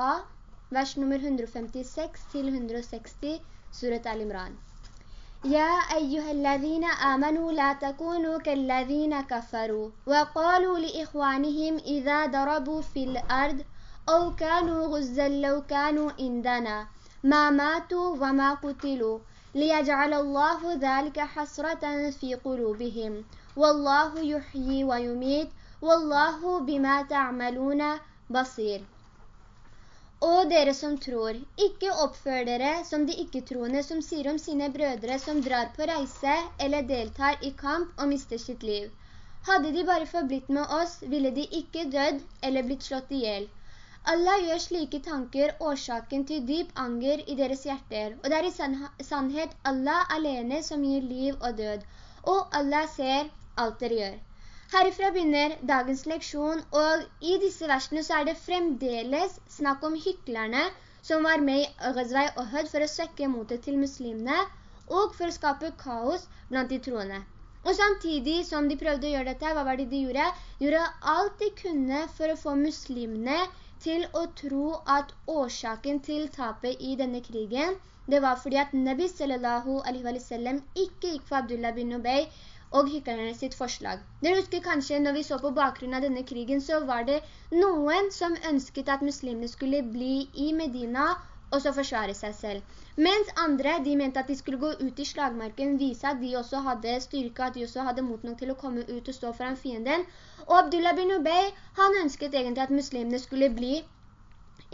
A, vers nummer 156 til 160, surat Al-Imran. يا أيها الذين آمنوا لا تكونوا كالذين كفروا وقالوا لإخوانهم إذا ضربوا في الأرض أو كانوا غزا لو كانوا عندنا ما ماتوا وما قتلوا ليجعل الله ذلك حسرة في قلوبهم والله يحيي ويميت والله بما تعملون بصير Og dere som tror, ikke oppfør dere som de ikke-troende som sier om sine brødre som drar på reise eller deltar i kamp og mister sitt liv. Hadde de bare forblitt med oss, ville de ikke dødd eller blitt slått ihjel. Allah gjør slike tanker årsaken til dyp anger i deres hjerter, og det er i sannhet Allah alene som gir liv og død, og Allah ser alt dere gjør. Herifra begynner dagens leksjon, og i disse versene så er det fremdeles snakk om hyklerne som var med i Øresvei og Hød for å svekke motet til muslimene, og for å skape kaos blant de troende. Og samtidig som de prøvde å gjøre dette, hva var det de gjorde? De gjorde alt de kunne for å få muslimene til å tro at årsaken til tapet i denne krigen, det var fordi at Nabi sallallahu alaihi wa sallam ikke gikk for Abdullah bin Ubay, og hyklerne sitt forslag. Dere husker kanskje når vi så på bakgrunnen av denne krigen, så var det noen som ønsket at muslimene skulle bli i Medina og så forsvare seg selv. Mens andre, de mente at de skulle gå ut i slagmarken, vise at de også hadde styrke, at de også hadde mot nok til å komme ut og stå foran fienden. Og Abdullah bin Ubay, han ønsket egentlig at muslimene skulle bli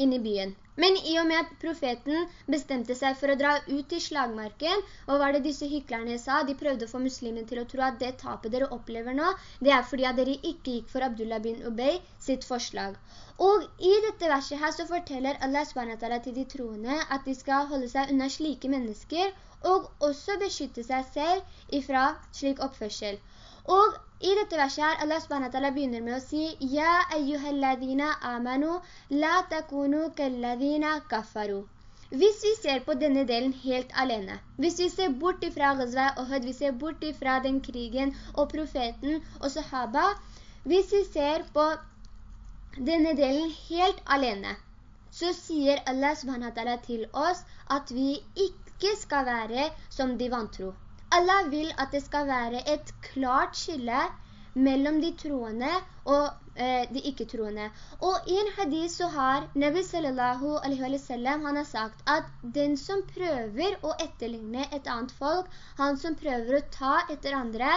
inne i byen. Men i og med at profeten bestemte seg for å dra ut i slagmarken, og var det disse hyklerne sa? De prøvde å få muslimene til å tro at det tapet dere opplever nå, det er fordi at dere ikke gikk for Abdullah bin Ubay sitt forslag. Og i dette verset her så forteller Allah SWT til de troende at de skal holde seg unna slike mennesker, og også beskytte seg selv ifra slik oppførsel. Og i dette verset her, Allah SWT begynner med å si «Ja, ayyuhalladhina amanu, la takunu kalladhina kafaru». Hvis vi ser på denne delen helt alene, hvis vi ser bort fra Ghazwa og Hud, vi ser bort fra den krigen og profeten og sahaba, hvis vi ser på denne delen helt alene, så sier Allah SWT til oss at vi ikke skal være som de vantro. Allah vil at det skal være et klart skille mellom de troende og eh, de ikke-troende. Og i en hadith så har Nabi sallallahu alaihi wa sallam, han har sagt at den som prøver å etterligne et annet folk, han som prøver å ta etter andre,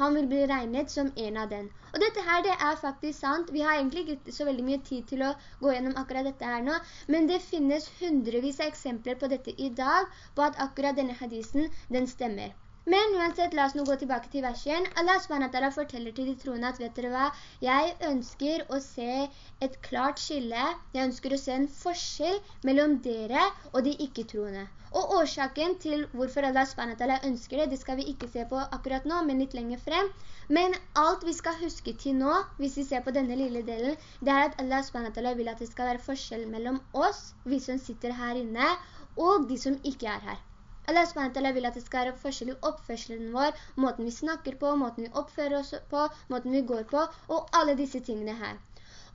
han vil bli regnet som en av den. Og dette her, det er faktisk sant. Vi har egentlig ikke så veldig mye tid til å gå gjennom akkurat dette her nå, men det finnes hundrevis av eksempler på dette i dag, på at akkurat denne hadisen, den stemmer. Men uansett, la oss nå gå tilbake til versen. Allah SWT forteller til de troende at, vet dere hva, jeg ønsker å se et klart skille, jeg ønsker å se en forskjell mellom dere og de ikke-troende. Og årsaken til hvorfor Allah SWT ønsker det, det skal vi ikke se på akkurat nå, men litt lenger frem. Men alt vi skal huske til nå, hvis vi ser på denne lille delen, det er at Allah SWT vil at det skal være forskjell mellom oss, vi som sitter her inne, og de som ikke er her. Allah SWT vil at det skal være forskjell i oppførselen vår, måten vi snakker på, måten vi oppfører oss på, måten vi går på, og alle disse tingene her.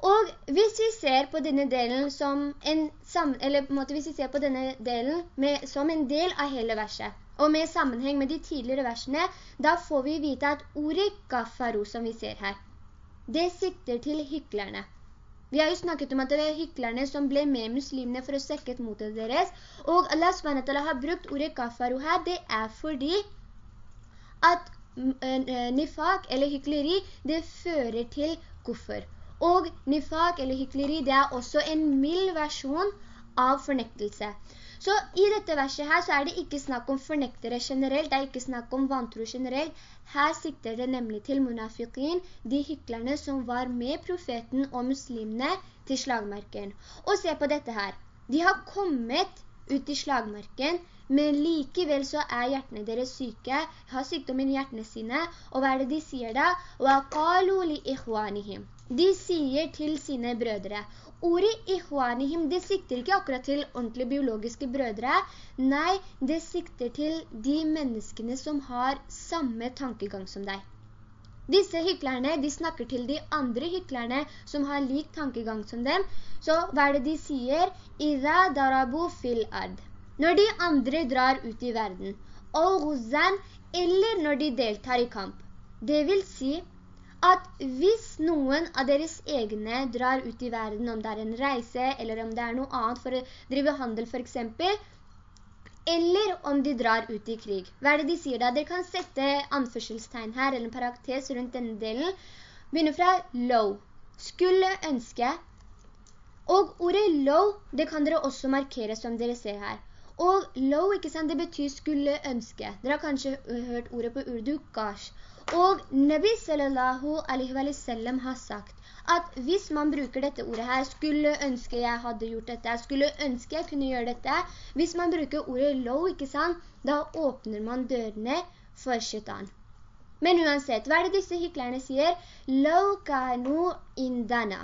Og hvis vi ser på denne delen som en, på denne delen med, som en del av hele verset, og med sammenheng med de tidligere versene, da får vi vite at ordet kafaru som vi ser her, det sikter til hyklerne. Vi har jo snakket om at det var hyklerne som ble med muslimene for å sekke et motet deres. Og Allah SWT har brukt ordet kafaru her. Det er fordi at mm, eh, nifak eller hykleri, det fører til kuffer. Og nifak eller hykleri, det er også en mild versjon av fornektelse. Så i dette verset her så er det ikke snakk om fornektere generelt, det er ikke snakk om vantro generelt. Her sikter det nemlig til munafiqin, de hyklerne som var med profeten og muslimene til slagmarken. Og se på dette her. De har kommet ut i slagmarken, men likevel så er hjertene deres syke, har sykdommen i hjertene sine, og hva er det de sier da? De sier til sine brødre, Ordet ihwanihim, det sikter ikke akkurat til ordentlige biologiske brødre. Nei, det sikter til de menneskene som har samme tankegang som deg. Disse hyklerne, de snakker til de andre hyklerne som har lik tankegang som dem. Så hva er det de sier? «Iza darabu fil ard». Når de andre drar ut i verden. Og eller når de deltar i kamp. Det vil si at hvis noen av deres egne drar ut i verden, om det er en reise, eller om det er noe annet for å drive handel for eksempel, eller om de drar ut i krig. Hva er det de sier da? Dere kan sette anførselstegn her, eller en paraktes rundt denne delen. Begynner fra low. Skulle ønske. Og ordet low, det kan dere også markere som dere ser her. Og low, ikke sant, det betyr skulle ønske. Dere har kanskje hørt ordet på urdu, gash. Og Nabi sallallahu alaihi wa sallam har sagt at hvis man bruker dette ordet her, skulle ønske jeg hadde gjort dette, skulle ønske jeg kunne gjøre dette, hvis man bruker ordet low, ikke sant, da åpner man dørene for shaitan. Men uansett, hva er det disse hyklerne sier? Low kanu indana.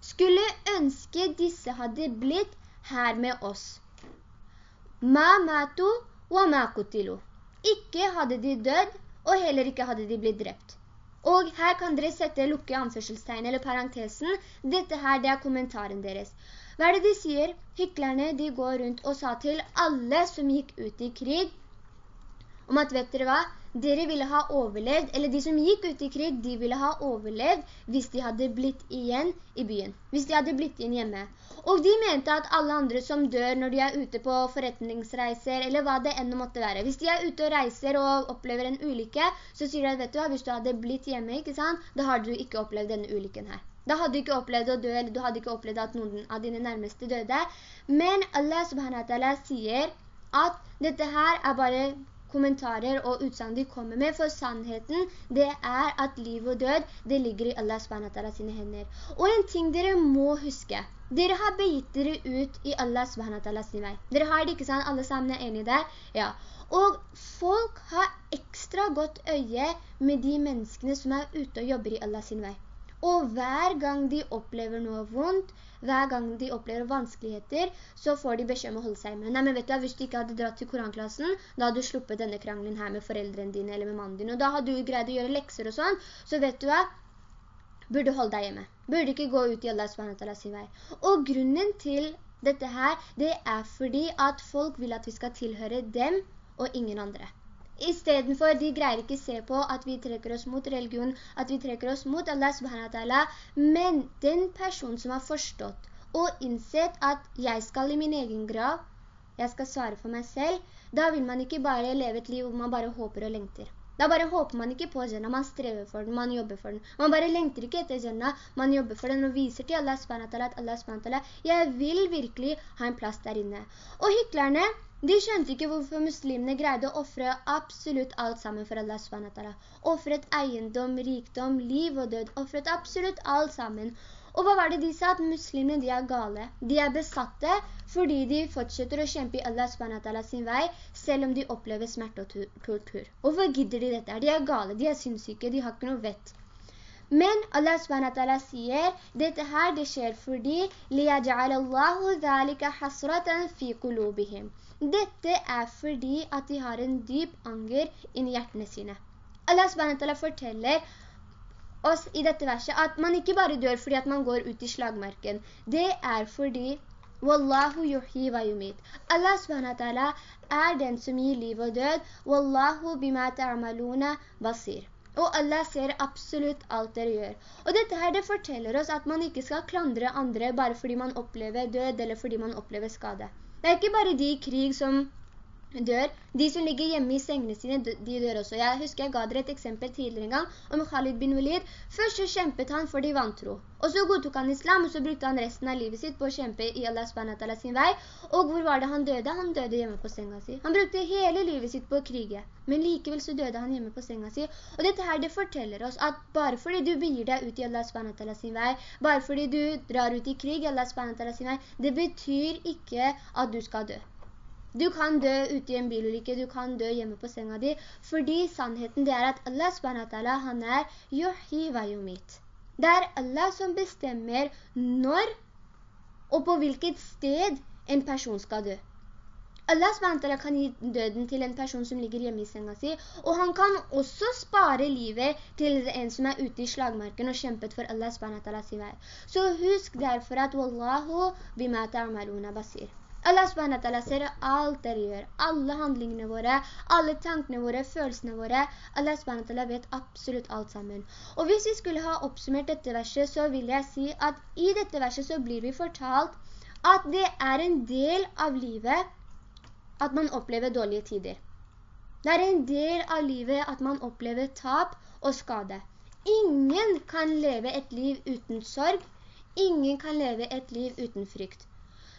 Skulle ønske disse hadde blitt her med oss. Ma matu wa ma kutilu. Ikke hadde de dødd, og heller ikke hadde de blitt drept. Og her kan dere sette lukke anførselstegn eller parentesen. Dette her, det er kommentaren deres. Hva er det de sier? Hyklerne, de går rundt og sa til alle som gikk ut i krig, om at, vet dere hva? dere ville ha overlevd, eller de som gikk ut i krig, de ville ha overlevd hvis de hadde blitt igjen i byen. Hvis de hadde blitt igjen hjemme. Og de mente at alle andre som dør når de er ute på forretningsreiser, eller hva det enda måtte være. Hvis de er ute og reiser og opplever en ulykke, så sier de at, vet du hva, hvis du hadde blitt hjemme, ikke sant, da har du ikke opplevd denne ulykken her. Da hadde du ikke opplevd å dø, eller du hadde ikke opplevd at noen av dine nærmeste døde. Men Allah subhanahu wa ta'ala sier at dette her er bare kommentarer og utsagn de kommer med, for sannheten det er at liv og død, det ligger i Allah SWT sine hender. Og en ting dere må huske, dere har begitt dere ut i Allah SWT sin vei. Dere har det ikke sant, alle sammen er enige der? Ja. Og folk har ekstra godt øye med de menneskene som er ute og jobber i Allah sin vei. Og hver gang de opplever noe vondt, hver gang de opplever vanskeligheter, så får de beskjed om å holde seg med. Nei, men vet du, hvis du ikke hadde dratt til koranklassen, da hadde du sluppet denne krangelen her med foreldrene dine eller med mannen din, og da hadde du greid å gjøre lekser og sånn, så vet du hva? Burde holde deg hjemme. Burde ikke gå ut i Allah SWT sin vei. Og grunnen til dette her, det er fordi at folk vil at vi skal tilhøre dem og ingen andre. I stedet for, de greier ikke se på at vi trekker oss mot religion, at vi trekker oss mot Allah subhanahu wa ta'ala, men den person som har forstått og innsett at jeg skal i min egen grav, jeg skal svare for meg selv, da vil man ikke bare leve et liv hvor man bare håper og lengter. Da bare håper man ikke på Jannah, man strever for den, man jobber for den. Man bare lengter ikke etter Jannah, man jobber for den og viser til Allah SWT at Allah SWT, jeg vil virkelig ha en plass der inne. Og hyklerne, de skjønte ikke hvorfor muslimene greide å offre absolutt alt sammen for Allah SWT. Offret eiendom, rikdom, liv og død. Offret absolutt alt sammen. Og hva var det de sa? At muslimene de er gale. De er besatte fordi de fortsetter å kjempe i Allah SWT sin vei, selv om de opplever smerte og tortur. Og Hvorfor gidder de dette? De er gale, de er synssyke, de har ikke noe vett. Men Allah SWT sier, dette her det skjer fordi لِيَجْعَلَ اللَّهُ ذَلِكَ حَسْرَةً فِي قُلُوبِهِمْ dette er fordi at de har en dyp anger inni hjertene sine. Allah SWT forteller oss i dette verset at man ikke bare dør fordi at man går ut i slagmarken. Det er fordi Wallahu yuhi wa yumit. Allah ta'ala er den som gir liv og død. Wallahu bima ta'amaluna basir. Og Allah ser absolutt alt dere gjør. Og dette her det forteller oss at man ikke skal klandre andre bare fordi man opplever død eller fordi man opplever skade. Det er ikke bare de krig som dør. De som ligger hjemme i sengene sine, de dør også. Jeg husker jeg ga dere et eksempel tidligere en gang om Khalid bin Walid. Først så kjempet han for de vantro. Og så godtok han islam, og så brukte han resten av livet sitt på å kjempe i Allah SWT sin vei. Og hvor var det han døde? Han døde hjemme på senga si. Han brukte hele livet sitt på å krige. Men likevel så døde han hjemme på senga si. Og dette her, det forteller oss at bare fordi du begir deg ut i Allah SWT sin vei, bare fordi du drar ut i krig i Allah SWT sin vei, det betyr ikke at du skal dø. Du kan dø ute i en bilulykke, du kan dø hjemme på senga di, fordi sannheten det er at Allah SWT, han er yuhi wa yumit. Det er Allah som bestemmer når og på hvilket sted en person skal dø. Allah SWT kan gi døden til en person som ligger hjemme i senga si, og han kan også spare livet til en som er ute i slagmarken og kjempet for Allah SWT sin vei. Så husk derfor at Wallahu bima ta'maluna basir. Allah SWT ser alt dere gjør, alle handlingene våre, alle tankene våre, følelsene våre. Allah SWT vet absolutt alt sammen. Og hvis vi skulle ha oppsummert dette verset, så vil jeg si at i dette verset så blir vi fortalt at det er en del av livet at man opplever dårlige tider. Det er en del av livet at man opplever tap og skade. Ingen kan leve et liv uten sorg. Ingen kan leve et liv uten frykt.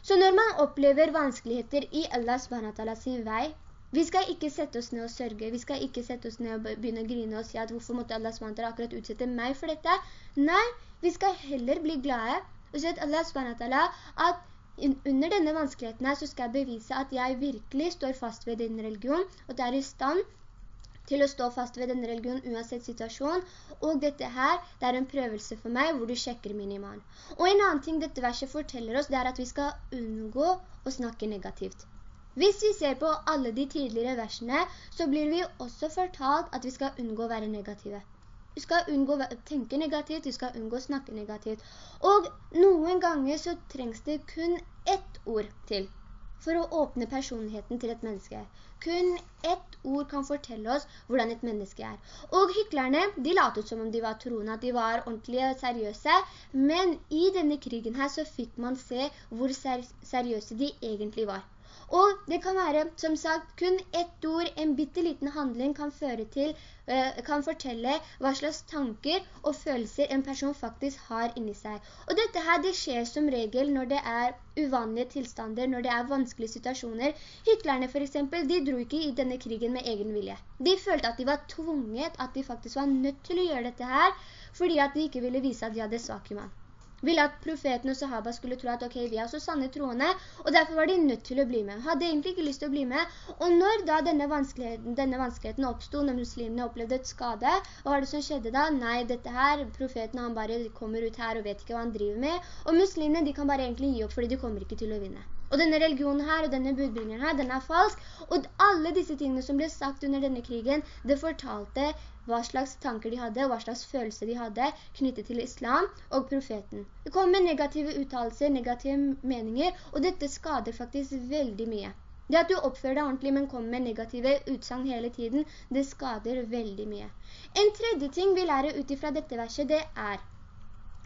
Så når man opplever vanskeligheter i Allah SWT sin vei, vi skal ikke sette oss ned og sørge, vi skal ikke sette oss ned og begynne å grine og si at hvorfor måtte Allah SWT akkurat utsette meg for dette? Nei, vi skal heller bli glade og si at Allah SWT at under denne vanskeligheten her så skal jeg bevise at jeg virkelig står fast ved din religion, og at er i stand til å stå fast ved denne religionen uansett situasjon, og dette her, det er en prøvelse for meg hvor du sjekker min iman. Og en annen ting dette verset forteller oss, det er at vi skal unngå å snakke negativt. Hvis vi ser på alle de tidligere versene, så blir vi også fortalt at vi skal unngå å være negative. Vi skal unngå å tenke negativt, vi skal unngå å snakke negativt. Og noen ganger så trengs det kun ett ord til for å åpne personligheten til et menneske. Kun ett ord kan fortelle oss hvordan et menneske er. Og hyklerne, de latet som om de var troende, at de var ordentlige og seriøse, men i denne krigen her så fikk man se hvor seriøse de egentlig var. Og det kan være, som sagt, kun ett ord, en bitteliten handling kan til, uh, kan fortelle hva slags tanker og følelser en person faktisk har inni seg. Og dette her, det skjer som regel når det er uvanlige tilstander, når det er vanskelige situasjoner. Hyklerne for eksempel, de dro ikke i denne krigen med egen vilje. De følte at de var tvunget, at de faktisk var nødt til å gjøre dette her, fordi at de ikke ville vise at de hadde svak iman ville at profeten og sahaba skulle tro at ok, vi er så sanne troende, og derfor var de nødt til å bli med. Hadde egentlig ikke lyst til å bli med. Og når da denne vanskeligheten, denne vanskeligheten oppstod, når muslimene opplevde et skade, hva var det som skjedde da? Nei, dette her, profeten han bare kommer ut her og vet ikke hva han driver med, og muslimene de kan bare egentlig gi opp fordi de kommer ikke til å vinne. Og denne religionen her, og denne budbringeren her, den er falsk. Og alle disse tingene som ble sagt under denne krigen, det fortalte hva slags tanker de hadde, hva slags følelser de hadde knyttet til islam og profeten. Det kommer negative uttalelser, negative meninger, og dette skader faktisk veldig mye. Det at du oppfører deg ordentlig, men kommer med negative utsang hele tiden, det skader veldig mye. En tredje ting vi lærer ut fra dette verset, det er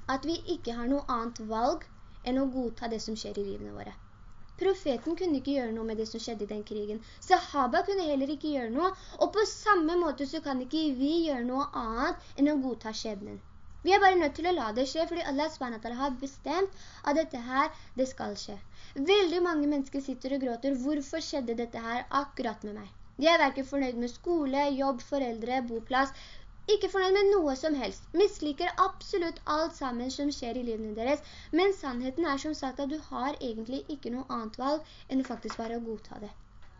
at vi ikke har noe annet valg enn å godta det som skjer i livene våre. Profeten kunne ikke gjøre noe med det som skjedde i den krigen. Sahaba kunne heller ikke gjøre noe, og på samme måte så kan ikke vi gjøre noe annet enn å godta skjebnen. Vi er bare nødt til å la det skje, fordi Allah SWT har bestemt at dette her, det skal skje. Veldig mange mennesker sitter og gråter, hvorfor skjedde dette her akkurat med meg? De er hverken fornøyd med skole, jobb, foreldre, boplass, ikke fornøyd med noe som helst, misliker absolutt alt sammen som skjer i livene deres, men sannheten er som sagt at du har egentlig ikke noe annet valg enn å faktisk bare godta det.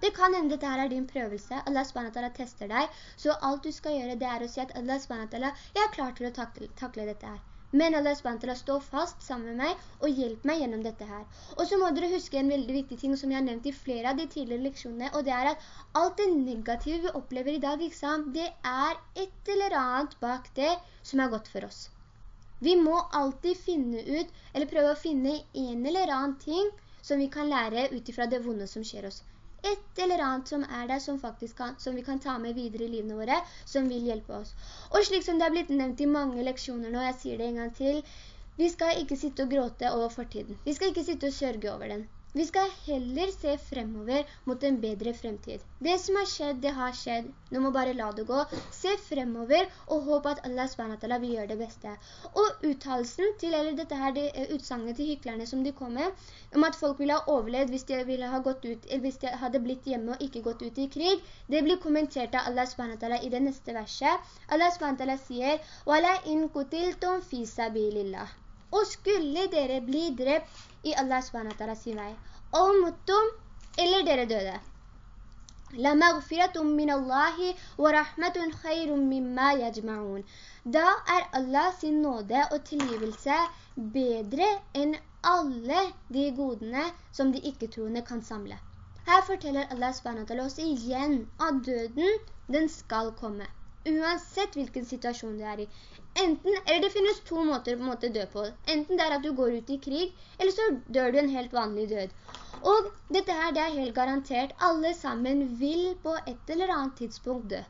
Det kan hende dette her er din prøvelse, Allah SWT tester deg, så alt du skal gjøre det er å si at Allah SWT, jeg er klar til å takle, takle dette her. Men Allah SWT stå fast sammen med meg og hjelp meg gjennom dette her. Og så må dere huske en veldig viktig ting som jeg har nevnt i flere av de tidligere leksjonene, og det er at alt det negative vi opplever i dag, det er et eller annet bak det som er godt for oss. Vi må alltid finne ut, eller prøve å finne en eller annen ting som vi kan lære ut fra det vonde som skjer oss et eller annet som er der som, kan, som vi kan ta med videre i livene våre, som vil hjelpe oss. Og slik som det har blitt nevnt i mange leksjoner nå, jeg sier det en gang til, vi skal ikke sitte og gråte over fortiden. Vi skal ikke sitte og sørge over den. Vi skal heller se fremover mot en bedre fremtid. Det som har skjedd, det har skjedd. Nå må bare la det gå. Se fremover og håpe at Allah SWT vil gjøre det beste. Og uttalelsen til, eller dette her, det eh, utsanget til hyklerne som de kom med, om at folk ville ha overlevd hvis de ville ha gått ut, eller hvis de hadde blitt hjemme og ikke gått ut i krig, det blir kommentert av Allah SWT i det neste verset. Allah SWT sier, «Wala in kutiltum fi sabilillah». Og skulle dere bli drept i Allah SWT sin vei. Og muttum, eller dere døde. La maghfiratum min Allahi wa rahmatun khairun mimma yajma'un. Da er Allah sin nåde og tilgivelse bedre enn alle de godene som de ikke-troende kan samle. Her forteller Allah SWT oss igjen at døden, den skal komme. Uansett hvilken situasjon du er i. Enten, eller det finnes to måter på en måte dø på. Enten det er at du går ut i krig, eller så dør du en helt vanlig død. Og dette her, det er helt garantert. Alle sammen vil på et eller annet tidspunkt dø.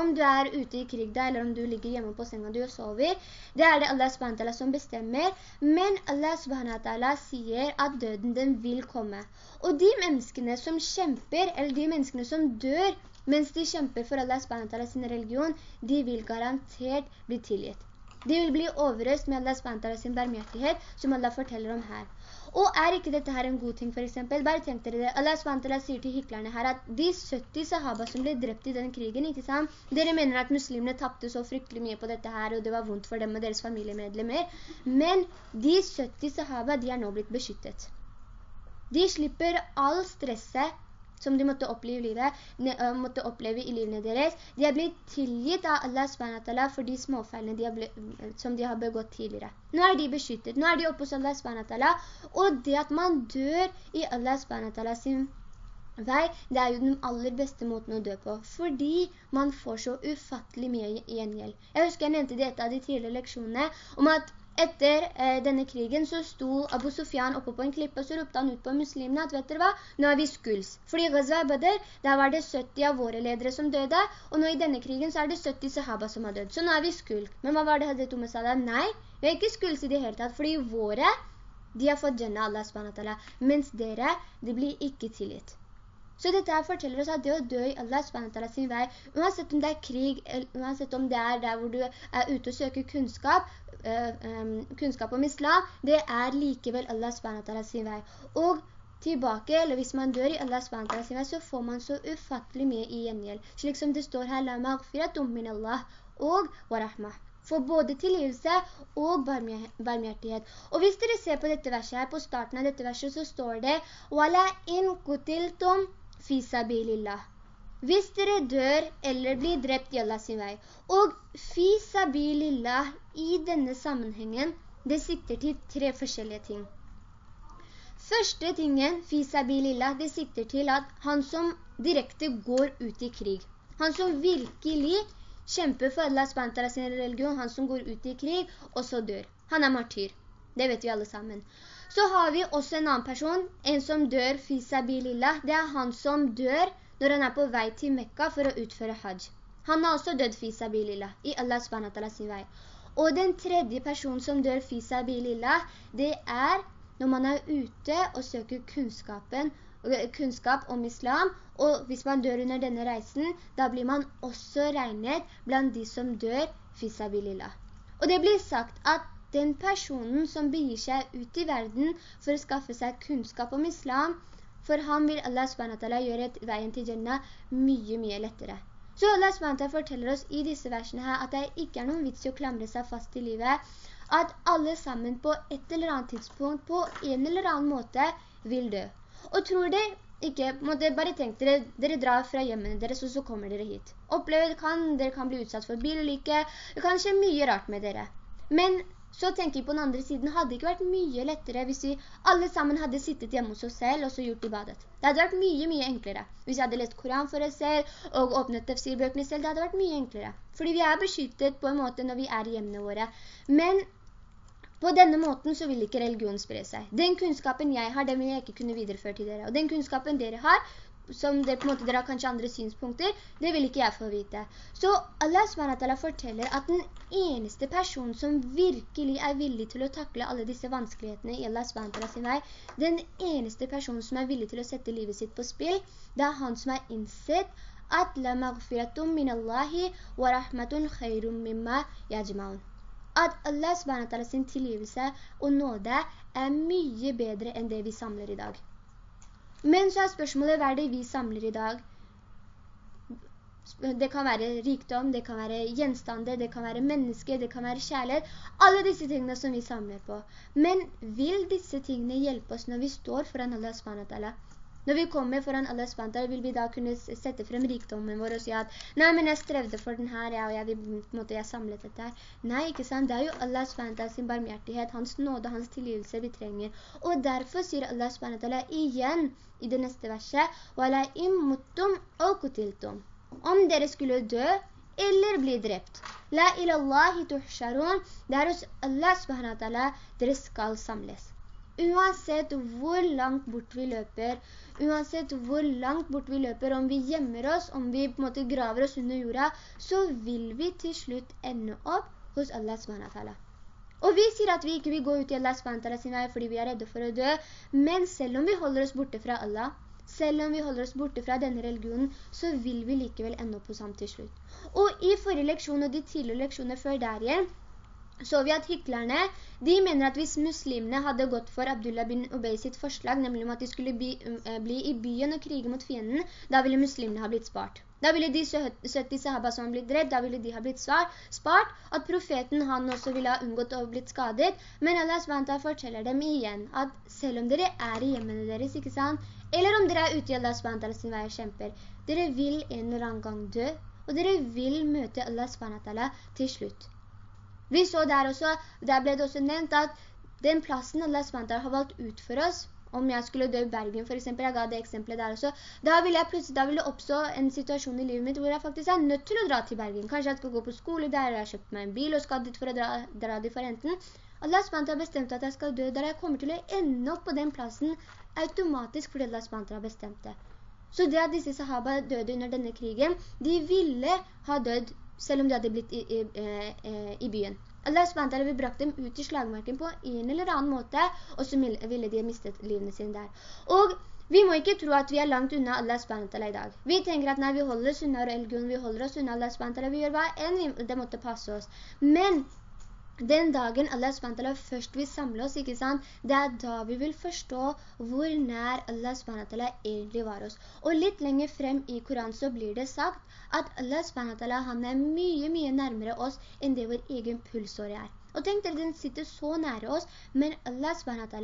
Om du er ute i krig da, eller om du ligger hjemme på senga du og sover, det er det Allah SWT som bestemmer. Men Allah SWT sier at døden den vil komme. Og de menneskene som kjemper, eller de menneskene som dør, mens de kjemper for Allah SWT sin religion, de vil garantert bli tilgitt. De vil bli overrøst med Allah SWT sin barmhjertighet, som Allah forteller om her. Og er ikke dette her en god ting for eksempel? Bare tenk dere det. Allah SWT sier til hyklerne her at de 70 sahaba som ble drept i den krigen, ikke sant? Dere mener at muslimene tappte så fryktelig mye på dette her, og det var vondt for dem og deres familiemedlemmer. Men de 70 sahaba, de er nå blitt beskyttet. De slipper all stresset som de måtte oppleve i måtte oppleve i livene deres. De har blitt tilgitt av Allah SWT for de småfeilene de ble, som de har begått tidligere. Nå er de beskyttet, nå er de oppe hos Allah SWT, og det at man dør i Allah SWT sin vei, det er jo den aller beste måten å dø på, fordi man får så ufattelig mye gjengjeld. Jeg husker jeg nevnte det et av de tidligere leksjonene, om at etter eh, denne krigen så sto Abu Sufyan oppe på en klippe, og så ropte han ut på muslimene at, vet dere hva, nå er vi skuls. Fordi Ghazwa Badr, der var det 70 av våre ledere som døde, og nå i denne krigen så er det 70 sahaba som har dødd. Så nå er vi skulds. Men hva var det Hazret Umar sa da? Nei, vi er ikke skuls i det hele tatt, fordi våre, de har fått Jannah Allah SWT, mens dere, det blir ikke tilgitt. Så dette her forteller oss at det å dø i Allah SWT sin vei, uansett om det er krig, uansett om det er der hvor du er ute og søker kunnskap, uh, um, kunnskap om islam, det er likevel Allah SWT sin vei. Og tilbake, eller hvis man dør i Allah SWT sin vei, så får man så ufattelig mye i gjengjeld. Slik som det står her, la maghfiratum min Allah og wa rahmah for både tilgivelse og barmhjertighet. Og hvis dere ser på dette verset her, på starten av dette verset, så står det «Wala in kutiltum fisabilillah. Hvis dere dør eller blir drept i Allah sin vei. Og fisabilillah i denne sammenhengen, det sikter til tre forskjellige ting. Første tingen, fisabilillah, det sikter til at han som direkte går ut i krig, han som virkelig kjemper for Allah SWT sin religion, han som går ut i krig, og så dør. Han er martyr. Det vet vi alle sammen. Så har vi også en annen person, en som dør fisabilillah. Det er han som dør når han er på vei til Mekka for å utføre hajj. Han har også dødd fisabilillah i Allah SWT sin vei. Og den tredje personen som dør fisabilillah, det er når man er ute og søker kunnskap om islam, og hvis man dør under denne reisen, da blir man også regnet blant de som dør fisabilillah. Og det blir sagt at den personen som begir seg ut i verden for å skaffe seg kunnskap om islam, for han vil Allah SWT gjøre veien til Jannah mye, mye lettere. Så Allah SWT forteller oss i disse versene her at det ikke er noen vits i å klamre seg fast i livet, at alle sammen på et eller annet tidspunkt, på en eller annen måte, vil dø. Og tror det ikke, måtte bare tenk dere, dere drar fra hjemmene deres, og så kommer dere hit. Opplever kan, dere kan bli utsatt for bilulykke, det kan skje mye rart med dere. Men så tenker jeg på den andre siden, hadde det ikke vært mye lettere hvis vi alle sammen hadde sittet hjemme hos oss selv og så gjort ibadet. Det hadde vært mye, mye enklere. Hvis jeg hadde lest Koran for oss selv og åpnet tafsirbøkene selv, det hadde vært mye enklere. Fordi vi er beskyttet på en måte når vi er i hjemmene våre. Men på denne måten så vil ikke religion spre seg. Den kunnskapen jeg har, den vil jeg ikke kunne videreføre til dere. Og den kunnskapen dere har, som dere på en måte, dere har kanskje andre synspunkter, det vil ikke jeg få vite. Så Allah SWT forteller at den eneste personen som virkelig er villig til å takle alle disse vanskelighetene i Allah SWT sin vei, den eneste personen som er villig til å sette livet sitt på spill, det er han som har innsett at la maghfiratum min Allahi wa rahmatun khairum mimma yajmaun. At Allah SWT sin tilgivelse og nåde er mye bedre enn det vi samler i dag. Men så er spørsmålet, hva er det vi samler i dag? Det kan være rikdom, det kan være gjenstande, det kan være menneske, det kan være kjærlighet. Alle disse tingene som vi samler på. Men vil disse tingene hjelpe oss når vi står foran Allah SWT? Når vi kommer foran Allah SWT, vil vi da kunne sette frem rikdommen vår og si at nei, men jeg strevde for den her, ja, og jeg, vil, måte, jeg samlet dette her. Nei, ikke sant? Det er jo Allah SWT sin barmhjertighet, hans nåde, hans tilgivelse vi trenger. Og derfor sier Allah SWT igjen i det neste verset, «Wala immutum og kutiltum». Om dere skulle dø eller bli drept. La ilallahi tuhsharun. Det er hos Allah SWT dere skal samles. Uansett hvor langt bort vi løper, uansett hvor langt bort vi løper, om vi gjemmer oss, om vi på en måte graver oss under jorda, så vil vi til slutt ende opp hos Allah SWT. Og vi sier at vi ikke vil gå ut i Allah SWT sin vei fordi vi er redde for å dø, men selv om vi holder oss borte fra Allah, selv om vi holder oss borte fra denne religionen, så vil vi likevel ende opp hos ham til slutt. Og i forrige leksjon og de tidligere leksjoner før der igjen, så vi at hyklerne, de mener at hvis muslimene hadde gått for Abdullah bin Ubey sitt forslag, nemlig om at de skulle bli, uh, bli i byen og krige mot fienden, da ville muslimene ha blitt spart. Da ville de 70 sahaba som har blitt drept, da ville de ha blitt spart, at profeten han også ville ha unngått å blitt skadet. Men Allah SWT forteller dem igjen at selv om dere er i hjemmene deres, ikke sant? Eller om dere er ute i Allah SWT sin vei og kjemper, dere vil en eller annen gang dø, og dere vil møte Allah SWT til slutt. Vi så der også, der ble det også nevnt at den plassen Allah SWT har valgt ut for oss, om jeg skulle dø i Bergen for eksempel, jeg ga det eksempelet der også, da vil jeg plutselig, da vil oppstå en situasjon i livet mitt hvor jeg faktisk er nødt til å dra til Bergen. Kanskje jeg skal gå på skole der, jeg har kjøpt meg en bil og skal dit for å dra, dra dit for enten. Allah SWT har bestemt at jeg skal dø der, jeg kommer til å ende opp på den plassen automatisk fordi Allah SWT har bestemt det. Så det at disse sahaba døde under denne krigen, de ville ha dødd selv om de hadde blitt i, i, i, eh, i byen. Allah SWT vil brakt dem ut i slagmarken på en eller annen måte, og så ville de mistet livene sine der. Og vi må ikke tro at vi er langt unna Allah SWT i dag. Vi tenker at nei, vi holder oss unna religion, vi holder oss unna Allah SWT, vi gjør hva enn det måtte passe oss. Men den dagen Allah SWT først vil samle oss, ikke sant? Det er da vi vil forstå hvor nær Allah SWT egentlig var oss. Og litt lenger frem i Koran så blir det sagt at Allah SWT han er mye, mye nærmere oss enn det vår egen pulsår er. Og tenk dere, den sitter så nære oss, men Allah SWT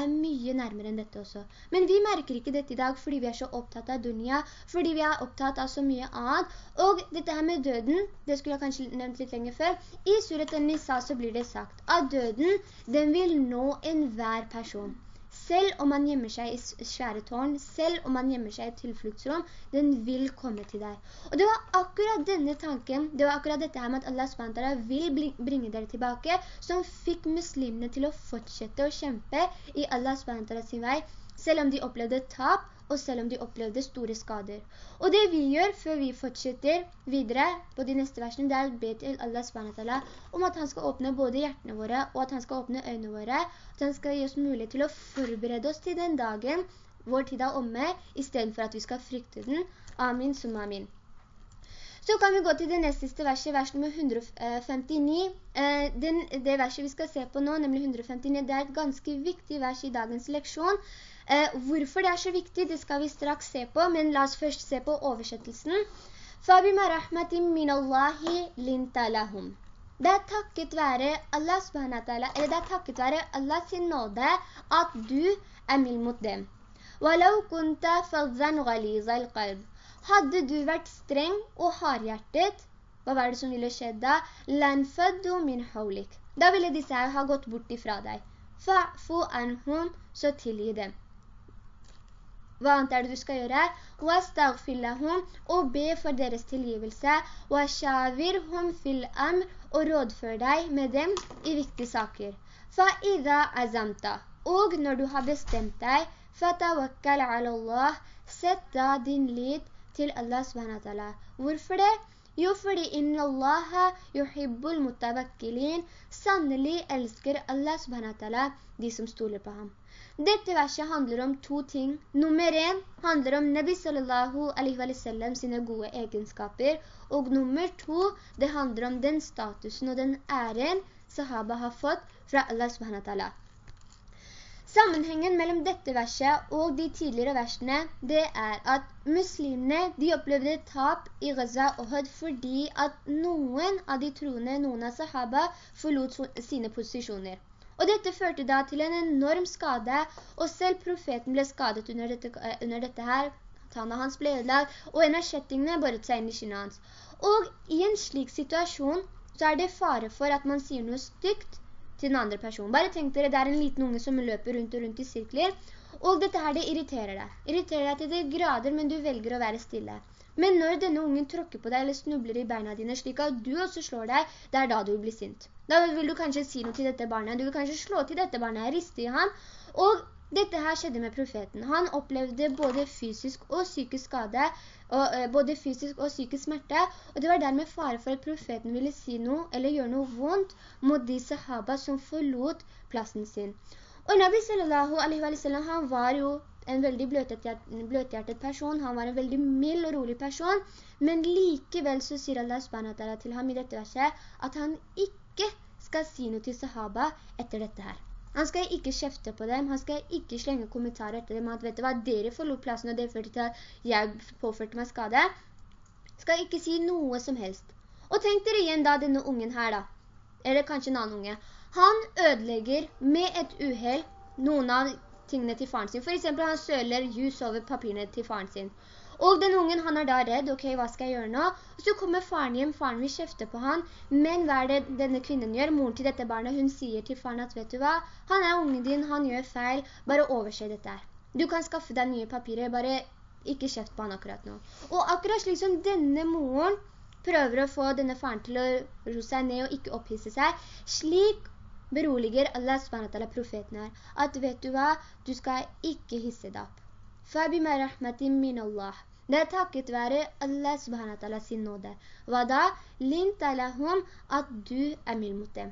er mye nærmere enn dette også. Men vi merker ikke dette i dag fordi vi er så opptatt av dunya, fordi vi er opptatt av så mye annet. Og dette her med døden, det skulle jeg kanskje nevnt litt lenger før, i Surat Nisa så blir det sagt at døden, den vil nå enhver person. Selv om man gjemmer seg i svære tårn, selv om man gjemmer seg i tilfluktsrom, den vil komme til deg. Og det var akkurat denne tanken, det var akkurat dette her med at Allah SWT vil bringe dere tilbake, som fikk muslimene til å fortsette å kjempe i Allah SWT sin vei, selv om de opplevde tap, og selv om de opplevde store skader. Og det vi gjør før vi fortsetter videre på de neste versene, det er å be til Allah SWT om at han skal åpne både hjertene våre, og at han skal åpne øynene våre, at han skal gi oss mulighet til å forberede oss til den dagen vår tid er omme, i stedet for at vi skal frykte den. Amin, summa amin. Så kan vi gå til det neste verset, vers nummer 159. Eh, det verset vi skal se på nå, nemlig 159, det er et ganske viktig vers i dagens leksjon. Eh, hvorfor det er så viktig, det skal vi straks se på, men la oss først se på oversettelsen. فَبِمَا رَحْمَةٍ مِّنَ اللَّهِ لِنْتَ لَهُمْ Det er takket være Allah subhanahu eller det er takket være Allah sin nåde at du er mild mot dem. وَلَوْ كُنْتَ فَضَّنْ غَلِيزَ الْقَلْبِ Hadde du vært streng og hardhjertet, hva var det som ville skje da? لَنْفَدُّ مِنْ حَوْلِكَ Da ville disse her ha gått bort ifra deg. فَعْفُ أَنْهُمْ Så tilgi dem. Hva annet er det du skal gjøre? og be for deres tilgivelse. og rådfør deg med dem i viktige saker. og når du har bestemt deg, sett da din lid til Allah subhanahu Hvorfor det? Jo, fordi inna Allah yuhibbul mutabakkilin, sannelig elsker Allah subhanahu de som stoler på ham. Dette verset handler om to ting. Nummer en handler om Nabi sallallahu alaihi wa sallam sine gode egenskaper. Og nummer to, det handler om den statusen og den æren sahaba har fått fra Allah subhanahu wa ta'ala. Sammenhengen mellom dette verset og de tidligere versene, det er at muslimene, de opplevde tap i Gaza og Hud fordi at noen av de troende, noen av sahaba, forlot sine posisjoner. Og dette førte da til en enorm skade, og selv profeten ble skadet under dette, eh, under dette her. Tanna hans ble ødelagt, og en av kjettingene boret seg inn i kinnet hans. Og i en slik situasjon så er det fare for at man sier noe stygt til den andre personen. Bare tenk dere, det er en liten unge som løper rundt og rundt i sirkler, og dette her det irriterer deg. Irriterer deg til det grader, men du velger å være stille. Men når denne ungen tråkker på deg eller snubler i beina dine slik at du også slår deg, det er da du blir sint. Da vil du kanskje si noe til dette barnet. Du vil kanskje slå til dette barnet, riste i han. Og dette her skjedde med profeten. Han opplevde både fysisk og psykisk skade, og, uh, både fysisk og psykisk smerte, og det var dermed fare for at profeten ville si noe eller gjøre noe vondt mot de sahaba som forlot plassen sin. Og Nabi sallallahu alaihi wa sallam, han var jo en veldig bløthjertet person, han var en veldig mild og rolig person, men likevel så sier Allah SWT til ham i dette verset at han ikke skal si noe til sahaba etter dette her. Han skal ikke kjefte på dem, han skal ikke slenge kommentarer etter dem, at vet du hva, dere forlot plassen og det førte til at jeg påførte meg skade. Skal ikke si noe som helst. Og tenk dere igjen da denne ungen her da, eller kanskje en annen unge. Han ødelegger med et uheld noen av tingene til faren sin. For eksempel han søler jus over papirene til faren sin. Og den ungen, han er da redd, ok, hva skal jeg gjøre nå? Og så kommer faren hjem, faren vil kjefte på han, men hva er det denne kvinnen gjør? Moren til dette barnet, hun sier til faren at, vet du hva? Han er ungen din, han gjør feil, bare overse dette her. Du kan skaffe deg nye papirer, bare ikke kjeft på han akkurat nå. Og akkurat slik som denne moren prøver å få denne faren til å ro seg ned og ikke opphisse seg, slik beroliger Allah SWT profeten her, at vet du hva, du skal ikke hisse deg opp. Fabima rahmatin min Allah. Det er takket være Allah SWT sin nåde. Hva da? Linta lahum at du er mild mot dem.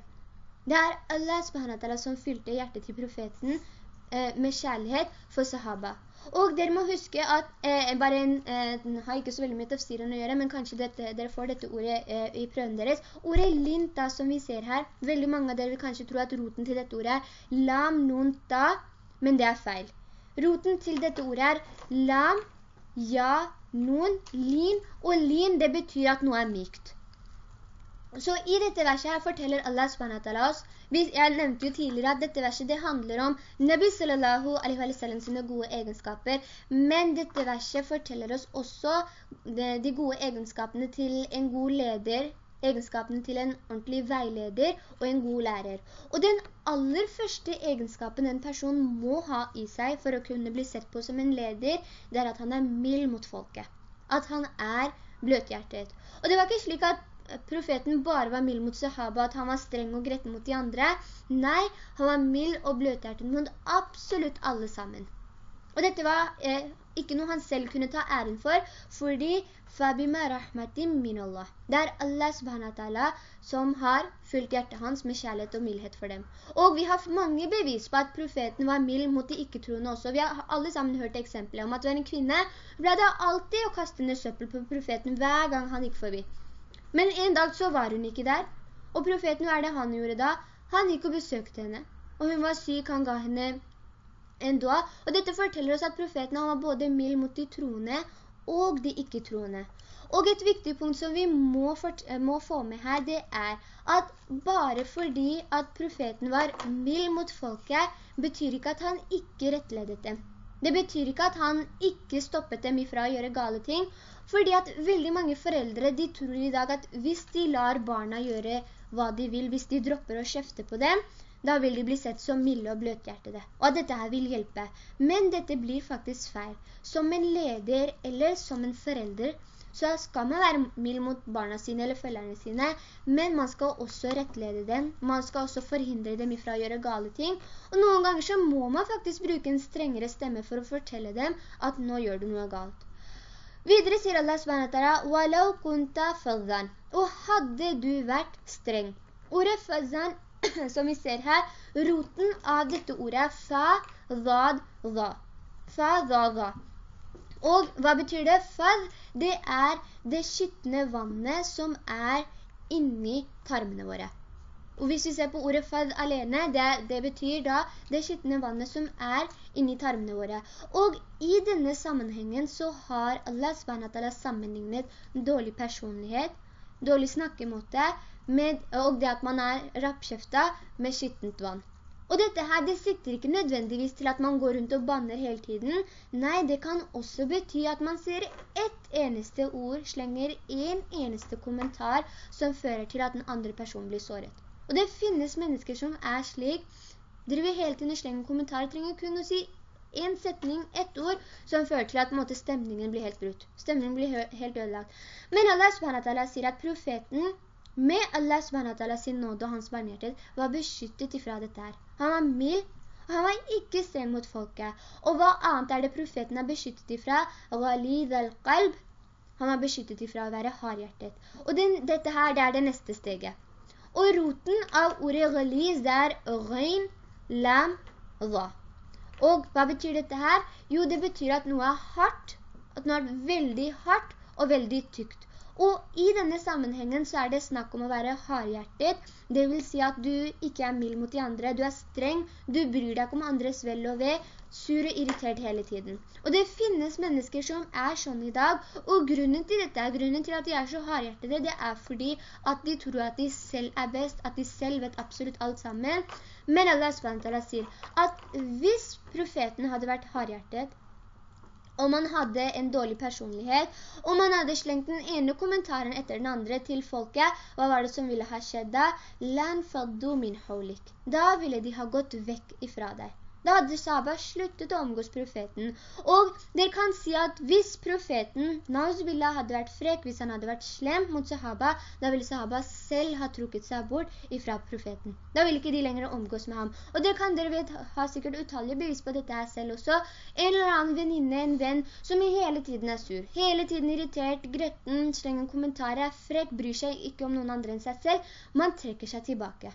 Det er Allah SWT som fylte hjertet til profeten eh, med kjærlighet for sahaba. Og dere må huske at, eh, bare en, eh, har ikke så veldig mye tafsiren å gjøre, men kanskje dette, dere får dette ordet eh, i prøven deres. Ordet lint da, som vi ser her, veldig mange av dere vil kanskje tro at roten til dette ordet er lam nun ta, men det er feil. Roten til dette ordet er lam, ja, nun, lin, og lin det betyr at noe er mykt. Så i dette verset her forteller Allah SWT oss, jeg nevnte jo tidligere at dette verset det handler om Nabi sallallahu alaihi wa sallam sine gode egenskaper, men dette verset forteller oss også de, de gode egenskapene til en god leder, egenskapene til en ordentlig veileder og en god lærer. Og den aller første egenskapen en person må ha i seg for å kunne bli sett på som en leder, det er at han er mild mot folket. At han er bløthjertet. Og det var ikke slik at profeten bare var mild mot sahaba, at han var streng og gretten mot de andre. Nei, han var mild og bløthjertet mot absolutt alle sammen. Og dette var eh, ikke noe han selv kunne ta æren for, fordi فَبِمَا رَحْمَةٍ مِّنَ Allah». Det er Allah subhanahu som har fulgt hjertet hans med kjærlighet og mildhet for dem. Og vi har mange bevis på at profeten var mild mot de ikke-troende også. Vi har alle sammen hørt eksempler om at det var en kvinne, ble det alltid å kaste ned søppel på profeten hver gang han gikk forbi. Men en dag så var hun ikke der, og profeten, hva er det han gjorde da? Han gikk og besøkte henne, og hun var syk, han ga henne en dua, og dette forteller oss at profeten var både mild mot de troende og de ikke-troende. Og et viktig punkt som vi må, må, få med her, det er at bare fordi at profeten var mild mot folket, betyr ikke at han ikke rettledet dem. Det betyr ikke at han ikke stoppet dem ifra å gjøre gale ting, fordi at veldig mange foreldre, de tror i dag at hvis de lar barna gjøre hva de vil, hvis de dropper å kjefte på dem, da vil de bli sett som milde og bløthjertede. Og at dette her vil hjelpe. Men dette blir faktisk feil. Som en leder eller som en forelder, så skal man være mild mot barna sine eller følgerne sine, men man skal også rettlede dem. Man skal også forhindre dem ifra å gjøre gale ting. Og noen ganger så må man faktisk bruke en strengere stemme for å fortelle dem at nå gjør du noe galt. Videre sier Allah SWT, og hadde du vært streng. Ordet fadhan, som vi ser her, roten av dette ordet er fa, dad, dha. Fa, dha, da. Og hva betyr det? Fad, det er det skyttende vannet som er inni tarmene våre. Og hvis vi ser på ordet fad alene, det, det betyr da det skittende vannet som er inni tarmene våre. Og i denne sammenhengen så har Allah SWT sammenlignet dårlig personlighet, dårlig snakkemåte, med, og det at man er rappkjefta med skittent vann. Og dette her, det sitter ikke nødvendigvis til at man går rundt og banner hele tiden. Nei, det kan også bety at man sier ett eneste ord, slenger en eneste kommentar som fører til at den andre personen blir såret. Og det finnes mennesker som er slik, dere vil hele tiden slenge kommentarer, trenger kun å si en setning, ett ord, som fører til at måte, stemningen blir helt brutt. Stemningen blir helt ødelagt. Men Allah subhanahu sier at profeten med Allah SWT sin nåde og hans barmhjertighet var beskyttet ifra dette her. Han var mild, og han var ikke streng mot folket. Og hva annet er det profeten er beskyttet ifra? Ghalid al-qalb. Han var beskyttet ifra å være hardhjertet. Og den, dette her, det er det neste steget. Og roten av ordet «ghaliz» det er ghain, lam, dha. Og hva betyr dette her? Jo, det betyr at noe er hardt, at noe er veldig hardt og veldig tykt. Og i denne sammenhengen så er det snakk om å være hardhjertet. Det vil si at du ikke er mild mot de andre, du er streng, du bryr deg om andres vel og ved, sur og irritert hele tiden. Og det finnes mennesker som er sånn i dag, og grunnen til dette grunnen til at de er så hardhjertede, det er fordi at de tror at de selv er best, at de selv vet absolutt alt sammen. Men Allah sier at hvis profeten hadde vært hardhjertet, og man hadde en dårlig personlighet, og man hadde slengt den ene kommentaren etter den andre til folket, hva var det som ville ha skjedd da? Da ville de ha gått vekk ifra deg. Da hadde sahaba sluttet å omgås profeten. Og dere kan si at hvis profeten, Nauzubillah, hadde vært frek, hvis han hadde vært slem mot sahaba, da ville sahaba selv ha trukket seg bort ifra profeten. Da ville ikke de lenger omgås med ham. Og det kan dere vet, ha sikkert utallige bevis på dette her selv også. En eller annen venninne, en venn, som hele tiden er sur. Hele tiden irritert, gretten, slenger kommentarer, frek, bryr seg ikke om noen andre enn seg selv. Man trekker seg tilbake.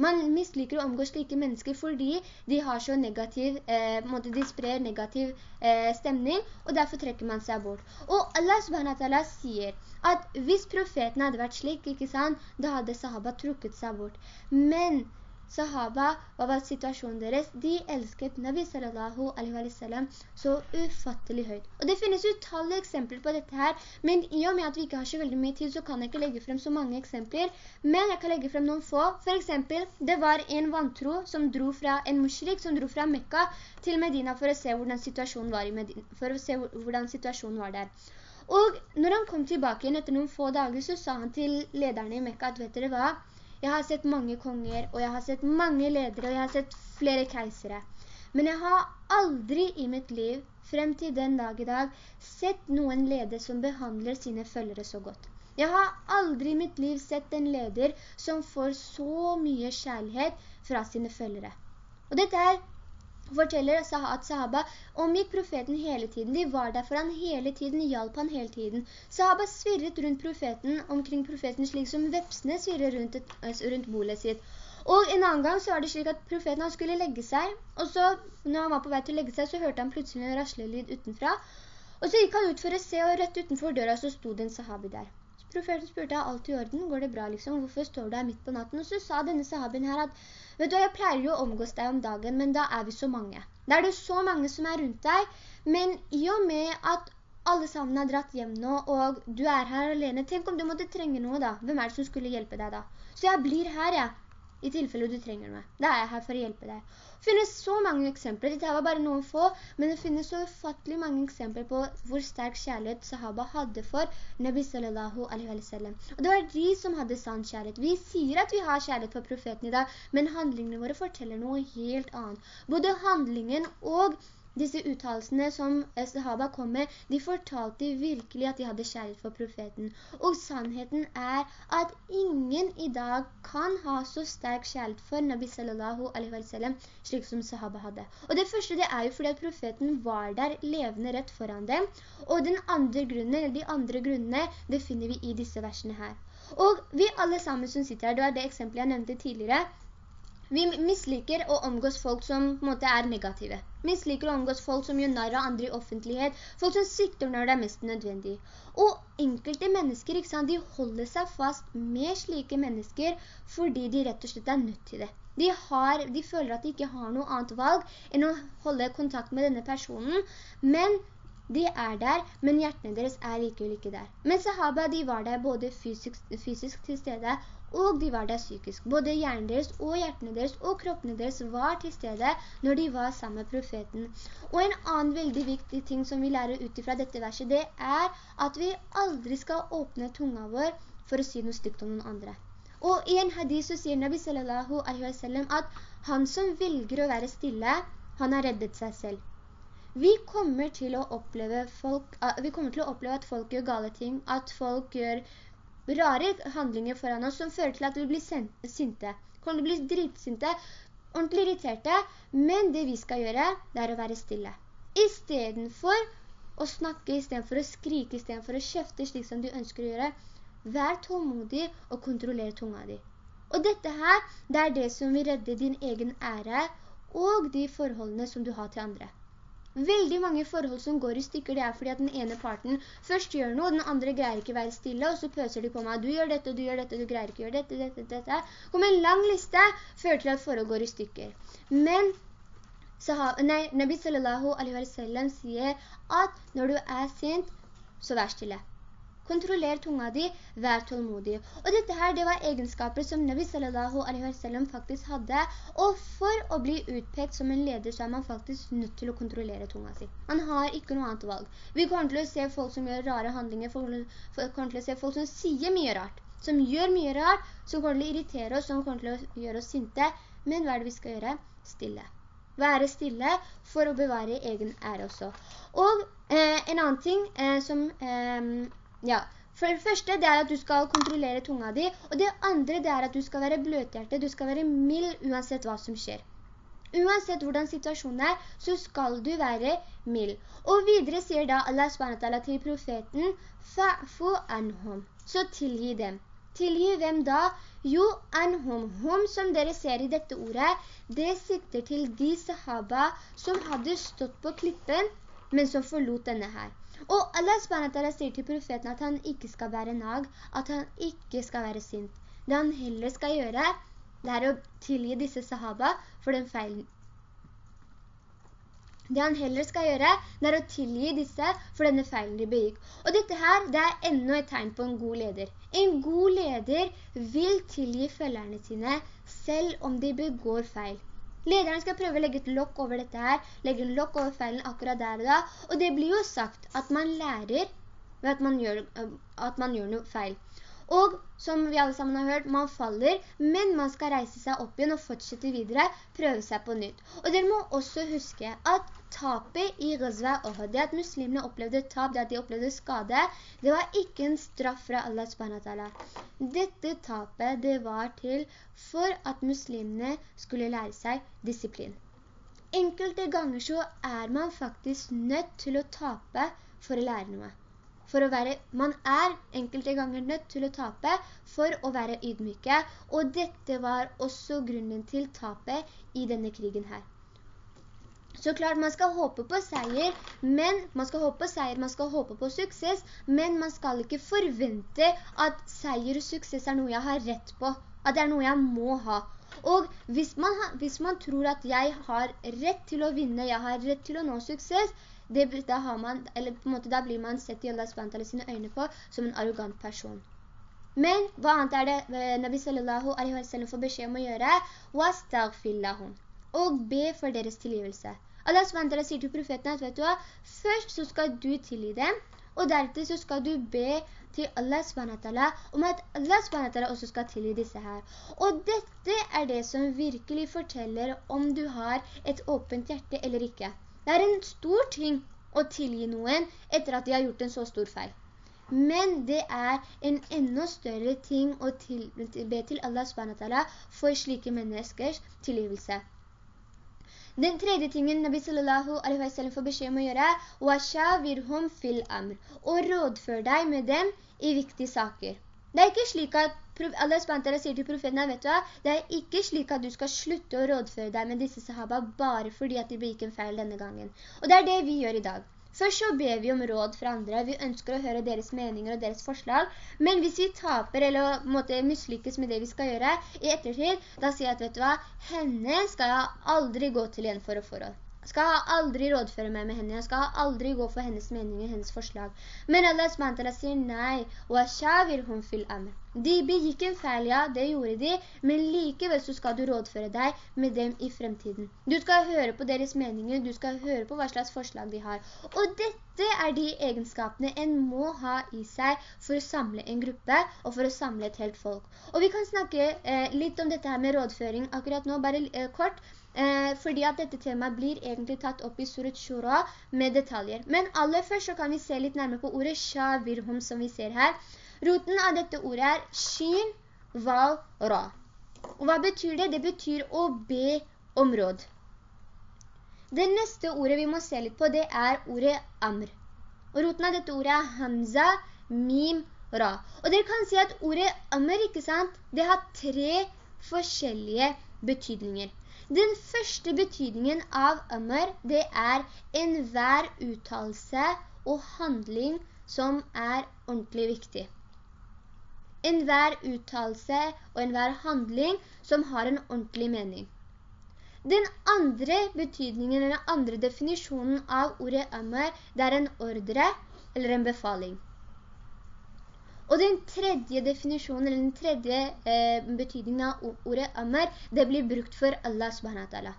Man misliker å omgå slike mennesker fordi de har så negativ, eh, måte de sprer negativ eh, stemning, og derfor trekker man seg bort. Og Allah subhanahu sier at hvis profeten hadde vært slik, ikke sant, da hadde sahaba trukket seg bort. Men sahaba, hva var situasjonen deres? De elsket Nabi sallallahu alaihi wa sallam så ufattelig høyt. Og det finnes utallige eksempler på dette her, men i og med at vi ikke har så veldig mye tid, så kan jeg ikke legge frem så mange eksempler, men jeg kan legge frem noen få. For eksempel, det var en vantro som dro fra, en mushrik som dro fra Mekka til Medina for å se hvordan situasjonen var, Medina, for å se hvordan situasjonen var der. Og når han kom tilbake igjen etter noen få dager, så sa han til lederne i Mekka at vet dere hva? Jeg har sett mange konger, og jeg har sett mange ledere, og jeg har sett flere keisere. Men jeg har aldri i mitt liv, frem til den dag i dag, sett noen leder som behandler sine følgere så godt. Jeg har aldri i mitt liv sett en leder som får så mye kjærlighet fra sine følgere. Og dette er forteller at sahaba omgikk profeten hele tiden. De var der for han hele tiden, hjalp han hele tiden. Sahaba svirret rundt profeten, omkring profeten slik som vepsene svirrer rundt, eh, rundt bolet sitt. Og en annen gang så var det slik at profeten han skulle legge seg, og så når han var på vei til å legge seg, så hørte han plutselig en raslelyd utenfra. Og så gikk han ut for å se, og rett utenfor døra så sto det en sahabi der. Profeten spurte, «Er alt i orden? Går det bra liksom? Hvorfor står du her midt på natten? Og så sa denne sahaben her at, vet du, jeg pleier jo å omgås deg om dagen, men da er vi så mange. Da er det så mange som er rundt deg, men i og med at alle sammen har dratt hjem nå, og du er her alene, tenk om du måtte trenge noe da. Hvem er det som skulle hjelpe deg da? Så jeg blir her, jeg i tilfelle du trenger meg. Da er jeg her for å hjelpe deg. Det finnes så mange eksempler, dette var bare noen få, men det finnes så ufattelig mange eksempler på hvor sterk kjærlighet sahaba hadde for Nabi sallallahu alaihi wa sallam. Og det var de som hadde sann kjærlighet. Vi sier at vi har kjærlighet for profeten i dag, men handlingene våre forteller noe helt annet. Både handlingen og disse uttalelsene som sahaba kom med, de fortalte virkelig at de hadde kjærlighet for profeten. Og sannheten er at ingen i dag kan ha så sterk kjærlighet for Nabi sallallahu alaihi wa sallam, slik som sahaba hadde. Og det første det er jo fordi at profeten var der levende rett foran dem. Og den andre grunnen, eller de andre grunnene, det finner vi i disse versene her. Og vi alle sammen som sitter her, det var det eksempelet jeg nevnte tidligere, vi misliker å omgås folk som på en måte er negative. Misliker å omgås folk som gjør narr av andre i offentlighet. Folk som sikter når det er mest nødvendig. Og enkelte mennesker, ikke sant, de holder seg fast med slike mennesker fordi de rett og slett er nødt til det. De, har, de føler at de ikke har noe annet valg enn å holde kontakt med denne personen, men de er der, men hjertene deres er likevel ikke der. Men sahaba, de var der både fysisk, fysisk til stede, og de var der psykisk. Både hjernen deres og hjertene deres og kroppene deres var til stede når de var sammen med profeten. Og en annen veldig viktig ting som vi lærer ut fra dette verset, det er at vi aldri skal åpne tunga vår for å si noe stygt om noen andre. Og i en hadith så sier Nabi sallallahu alaihi wa sallam at han som velger å være stille, han har reddet seg selv. Vi kommer til å oppleve, folk, vi kommer til å oppleve at folk gjør gale ting, at folk gjør rare handlinger foran oss som fører til at vi blir sinte. til å bli dritsinte, ordentlig irriterte, men det vi skal gjøre, det er å være stille. I stedet for å snakke, i stedet for å skrike, i stedet for å kjefte slik som du ønsker å gjøre, vær tålmodig og kontroller tunga di. Og dette her, det er det som vil redde din egen ære og de forholdene som du har til andre. Veldig mange forhold som går i stykker, det er fordi at den ene parten først gjør noe, den andre greier ikke å være stille, og så pøser de på meg, du gjør dette, du gjør dette, du greier ikke å gjøre dette, dette, dette. Kom en lang liste, fører til at forhold går i stykker. Men nei, Nabi sallallahu alaihi wa sallam sier at når du er sint, så vær stille. Kontroller tunga di, vær tålmodig. Og dette her, det var egenskaper som Nabi sallallahu alaihi wa sallam faktisk hadde. Og for å bli utpekt som en leder, så er man faktisk nødt til å kontrollere tunga si. Man har ikke noe annet valg. Vi kommer til å se folk som gjør rare handlinger, vi kommer til å se folk som sier mye rart, som gjør mye rart, som kommer til å irritere oss, som kommer til å gjøre oss sinte. Men hva er det vi skal gjøre? Stille. Være stille for å bevare egen ære også. Og eh, en annen ting eh, som... Eh, ja, for det første det er at du skal kontrollere tunga di, og det andre det er at du skal være bløthjertet, du skal være mild uansett hva som skjer. Uansett hvordan situasjonen er, så skal du være mild. Og videre sier da Allah SWT til profeten, «Fa'fu anhum», så tilgi dem. Tilgi hvem da? Jo, anhum. Hum som dere ser i dette ordet, det sikter til de sahaba som hadde stått på klippen, men som forlot denne her. Og Allah SWT sier til profeten at han ikke skal være nag, at han ikke skal være sint. Det han heller skal gjøre, det er å tilgi disse sahaba for den feilen. Det han heller skal gjøre, det er å tilgi disse for denne feilen de begikk. Og dette her, det er enda et tegn på en god leder. En god leder vil tilgi følgerne sine selv om de begår feil. Lederen skal prøve å legge et lokk over dette her, legge en lokk over feilen akkurat der og da, og det blir jo sagt at man lærer ved at man gjør, at man gjør noe feil. Og som vi alle sammen har hørt, man faller, men man skal reise seg opp igjen og fortsette videre, prøve seg på nytt. Og dere må også huske at tapet i Ghazwa Ohud, det at muslimene opplevde tap, det at de opplevde skade, det var ikke en straff fra Allah subhanahu Dette tapet, det var til for at muslimene skulle lære seg disiplin. Enkelte ganger så er man faktisk nødt til å tape for å lære noe. For å være, man er enkelte ganger nødt til å tape for å være ydmyke, og dette var også grunnen til tapet i denne krigen her. Så klart, man skal håpe på seier, men man skal håpe på seier, man skal håpe på suksess, men man skal ikke forvente at seier og suksess er noe jeg har rett på at det er noe jeg må ha. Og hvis man, hvis man, tror at jeg har rett til å vinne, jeg har rett til å nå suksess, det, da, man, måte, da, blir man sett i Allah SWT sine øyne på som en arrogant person. Men hva annet er det eh, Nabi sallallahu alaihi wa sallam får beskjed om å gjøre? Og be for deres tilgivelse. Allah SWT sier til profeten at, vet du hva, først så skal du tilgi dem, og deretter så skal du be til Allah SWT om at Allah SWT også skal tilgi disse her. Og dette er det som virkelig forteller om du har et åpent hjerte eller ikke. Det er en stor ting å tilgi noen etter at de har gjort en så stor feil. Men det er en enda større ting å til, be til Allah SWT for slike menneskers tilgivelse. Den tredje tingen Nabi sallallahu alaihi wa sallam får beskjed om å gjøre, «Washavirhum fil amr», og rådfør deg med dem i viktige saker. Det er ikke slik at Allah SWT sier til profeten, vet du hva, det er ikke slik at du skal slutte å rådføre deg med disse sahaba bare fordi at de begikk en feil denne gangen. Og det er det vi gjør i dag. Først så ber vi om råd fra andre, vi ønsker å høre deres meninger og deres forslag, men hvis vi taper eller måtte mislykkes med det vi skal gjøre i ettertid, da sier jeg at vet du hva, henne skal jeg aldri gå til igjen for å forhold skal aldri rådføre meg med henne, jeg skal aldri gå for hennes meninger, hennes forslag. Men Allah SWT sier nei, De begikk en feil, ja, det gjorde de, men likevel så skal du rådføre deg med dem i fremtiden. Du skal høre på deres meninger, du skal høre på hva slags forslag de har. Og dette er de egenskapene en må ha i seg for å samle en gruppe, og for å samle et helt folk. Og vi kan snakke eh, litt om dette her med rådføring akkurat nå, bare eh, kort, fordi at dette temaet blir egentlig tatt opp i Surat Shura med detaljer. Men aller først så kan vi se litt nærmere på ordet shavirhum som vi ser her. Roten av dette ordet er shin, val, ra. Og hva betyr det? Det betyr å be om råd. Det neste ordet vi må se litt på, det er ordet amr. Og roten av dette ordet er hamza, mim, ra. Og dere kan si at ordet amr, ikke sant? Det har tre forskjellige betydninger. Den første betydningen av amr, det er enhver uttalelse og handling som er ordentlig viktig. Enhver uttalelse og enhver handling som har en ordentlig mening. Den andre betydningen, eller andre definisjonen av ordet amr, det er en ordre eller en befaling. Og den tredje definisjonen, eller den tredje eh, betydningen av ordet amr, det blir brukt for Allah subhanahu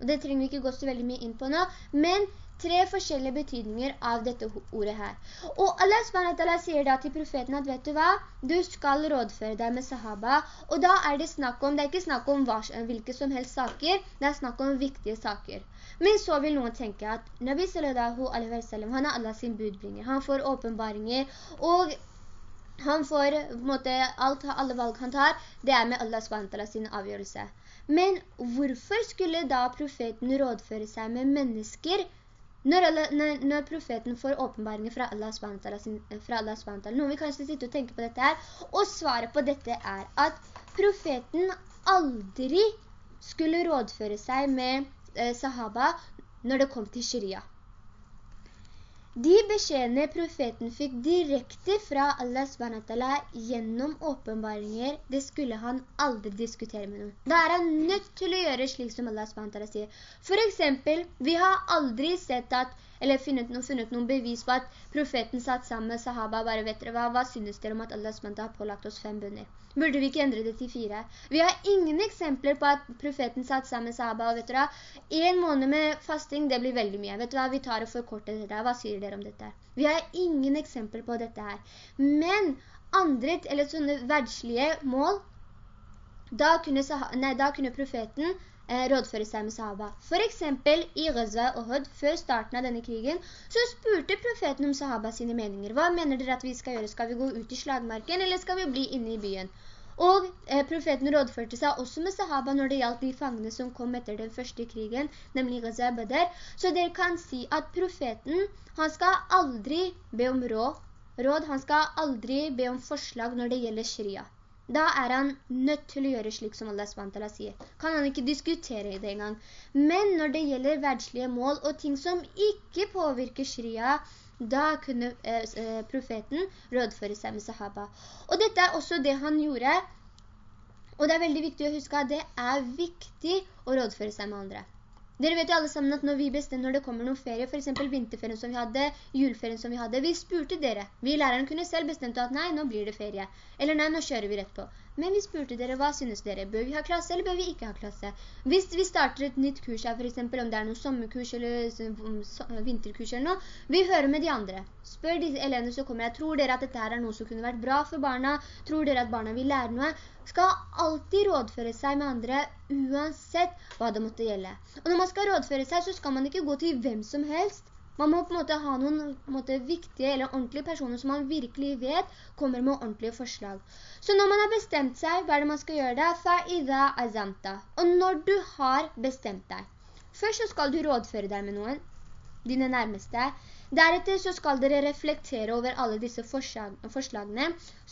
Og det trenger vi ikke gå så veldig mye inn på nå, men tre forskjellige betydninger av dette ordet her. Og Allah subhanahu sier da til profeten at, vet du hva? Du skal rådføre deg med sahaba, og da er det snakk om, det er ikke snakk om hvilke som helst saker, det er snakk om viktige saker. Men så vil noen tenke at Nabi sallallahu han er Allah sin budbringer, han får åpenbaringer, og han får, på en måte, alt, alle valg han tar, det er med Allah SWT sin avgjørelse. Men hvorfor skulle da profeten rådføre seg med mennesker når, når, når profeten får åpenbaringer fra Allah SWT? Fra Allah SWT. Noen vil kanskje sitte og tenke på dette her, og svaret på dette er at profeten aldri skulle rådføre seg med eh, sahaba når det kom til sharia. De beskjedene profeten fikk direkte fra Allah SWT gjennom åpenbaringer, det skulle han aldri diskutere med noen. Da er han nødt til å gjøre slik som Allah SWT sier. For eksempel, vi har aldri sett at eller funnet noen, funnet noen bevis på at profeten satt sammen med sahaba bare vet dere hva, hva synes dere om at Allah SWT har pålagt oss fem bønner? Burde vi ikke endre det til fire? Vi har ingen eksempler på at profeten satt sammen med sahaba, og vet dere en måned med fasting, det blir veldig mye. Vet dere hva, vi tar og forkorter dette. Hva sier dere om dette? Vi har ingen eksempler på dette her. Men andre, eller sånne verdslige mål, da kunne, nei, da kunne profeten rådføre seg med sahaba. For eksempel i Gaza og Hud, før starten av denne krigen, så spurte profeten om sahaba sine meninger. Hva mener dere at vi skal gjøre? Skal vi gå ut i slagmarken, eller skal vi bli inne i byen? Og eh, profeten rådførte seg også med sahaba når det gjaldt de fangene som kom etter den første krigen, nemlig og Badr. Så dere kan si at profeten, han skal aldri be om råd, han skal aldri be om forslag når det gjelder sharia da er han nødt til å gjøre slik som Allah SWT sier. Kan han ikke diskutere det engang. Men når det gjelder verdslige mål og ting som ikke påvirker sharia, da kunne eh, eh, profeten rådføre seg med sahaba. Og dette er også det han gjorde, og det er veldig viktig å huske at det er viktig å rådføre seg med andre. Dere vet jo alle sammen at når vi bestemmer når det kommer noen ferie, for eksempel vinterferien som vi hadde, juleferien som vi hadde, vi spurte dere. Vi læreren kunne selv bestemt at nei, nå blir det ferie. Eller nei, nå kjører vi rett på. Men vi spurte dere, hva synes dere? Bør vi ha klasse, eller bør vi ikke ha klasse? Hvis vi starter et nytt kurs her, for eksempel om det er noen sommerkurs eller vinterkurs eller noe, vi hører med de andre. Spør de elevene som kommer her, tror dere at dette her er noe som kunne vært bra for barna? Tror dere at barna vil lære noe? Skal alltid rådføre seg med andre, uansett hva det måtte gjelde. Og når man skal rådføre seg, så skal man ikke gå til hvem som helst. Man må på en måte ha noen måte, viktige eller ordentlige personer som man virkelig vet kommer med ordentlige forslag. Så når man har bestemt seg, hva er det man skal gjøre da? Fa'idha azamta. Og når du har bestemt deg, først så skal du rådføre deg med noen, dine nærmeste. Deretter så skal dere reflektere over alle disse forslagene.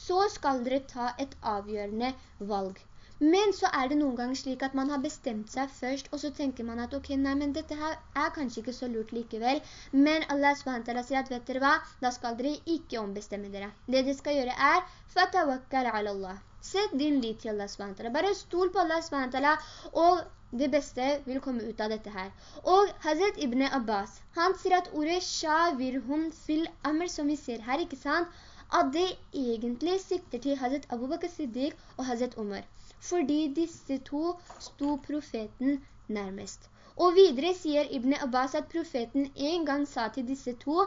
Så skal dere ta et avgjørende valg. Men så er det noen ganger slik at man har bestemt seg først, og så tenker man at ok, nei, men dette her er kanskje ikke så lurt likevel. Men Allah SWT sier at vet dere hva, da skal dere ikke ombestemme dere. Det dere skal gjøre er, fatawakkal ala Allah. Sett din lit til Allah SWT. Bare stol på Allah SWT, og det beste vil komme ut av dette her. Og Hazret Ibn Abbas, han sier at ordet «shavirhum fil amr» som vi ser her, ikke sant? At det egentlig sikter til Hazret Abu Bakr Siddiq og Hazret Umar. Fordi disse to sto profeten nærmest. Og videre sier Ibn Abbas at profeten en gang sa til disse to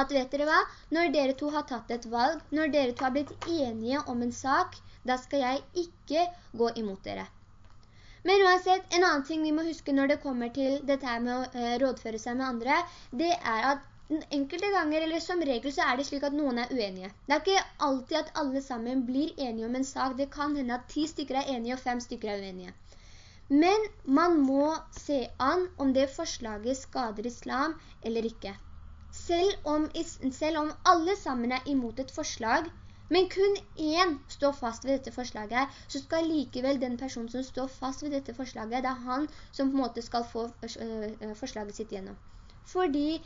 at vet dere hva? Når dere to har tatt et valg, når dere to har blitt enige om en sak, da skal jeg ikke gå imot dere. Men uansett, en annen ting vi må huske når det kommer til dette med å uh, rådføre seg med andre, det er at enkelte ganger, eller som regel, så er det slik at noen er uenige. Det er ikke alltid at alle sammen blir enige om en sak. Det kan hende at ti stykker er enige og fem stykker er uenige. Men man må se an om det forslaget skader islam eller ikke. Selv om, selv om alle sammen er imot et forslag, men kun én står fast ved dette forslaget, så skal likevel den personen som står fast ved dette forslaget, det er han som på en måte skal få øh, forslaget sitt gjennom. Fordi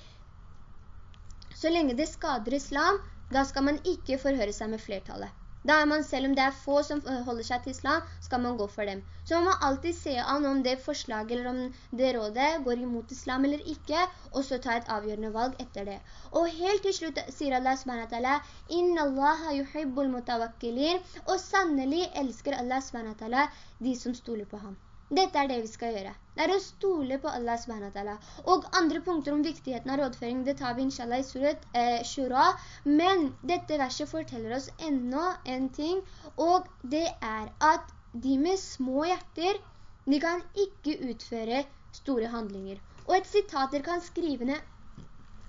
så lenge det skader islam, da skal man ikke forhøre seg med flertallet. Da er man, selv om det er få som holder seg til islam, skal man gå for dem. Så man må alltid se an om det forslaget eller om det rådet går imot islam eller ikke, og så ta et avgjørende valg etter det. Og helt til slutt sier Allah SWT, «Inna Allaha yuhibbul mutawakkilin», og sannelig elsker Allah SWT de som stoler på ham. Dette er det vi skal gjøre. Det er å stole på Allah subhanahu Og andre punkter om viktigheten av rådføring, det tar vi inshallah i surat eh, Shura. Men dette verset forteller oss enda en ting, og det er at de med små hjerter, de kan ikke utføre store handlinger. Og et sitat dere kan skrive ned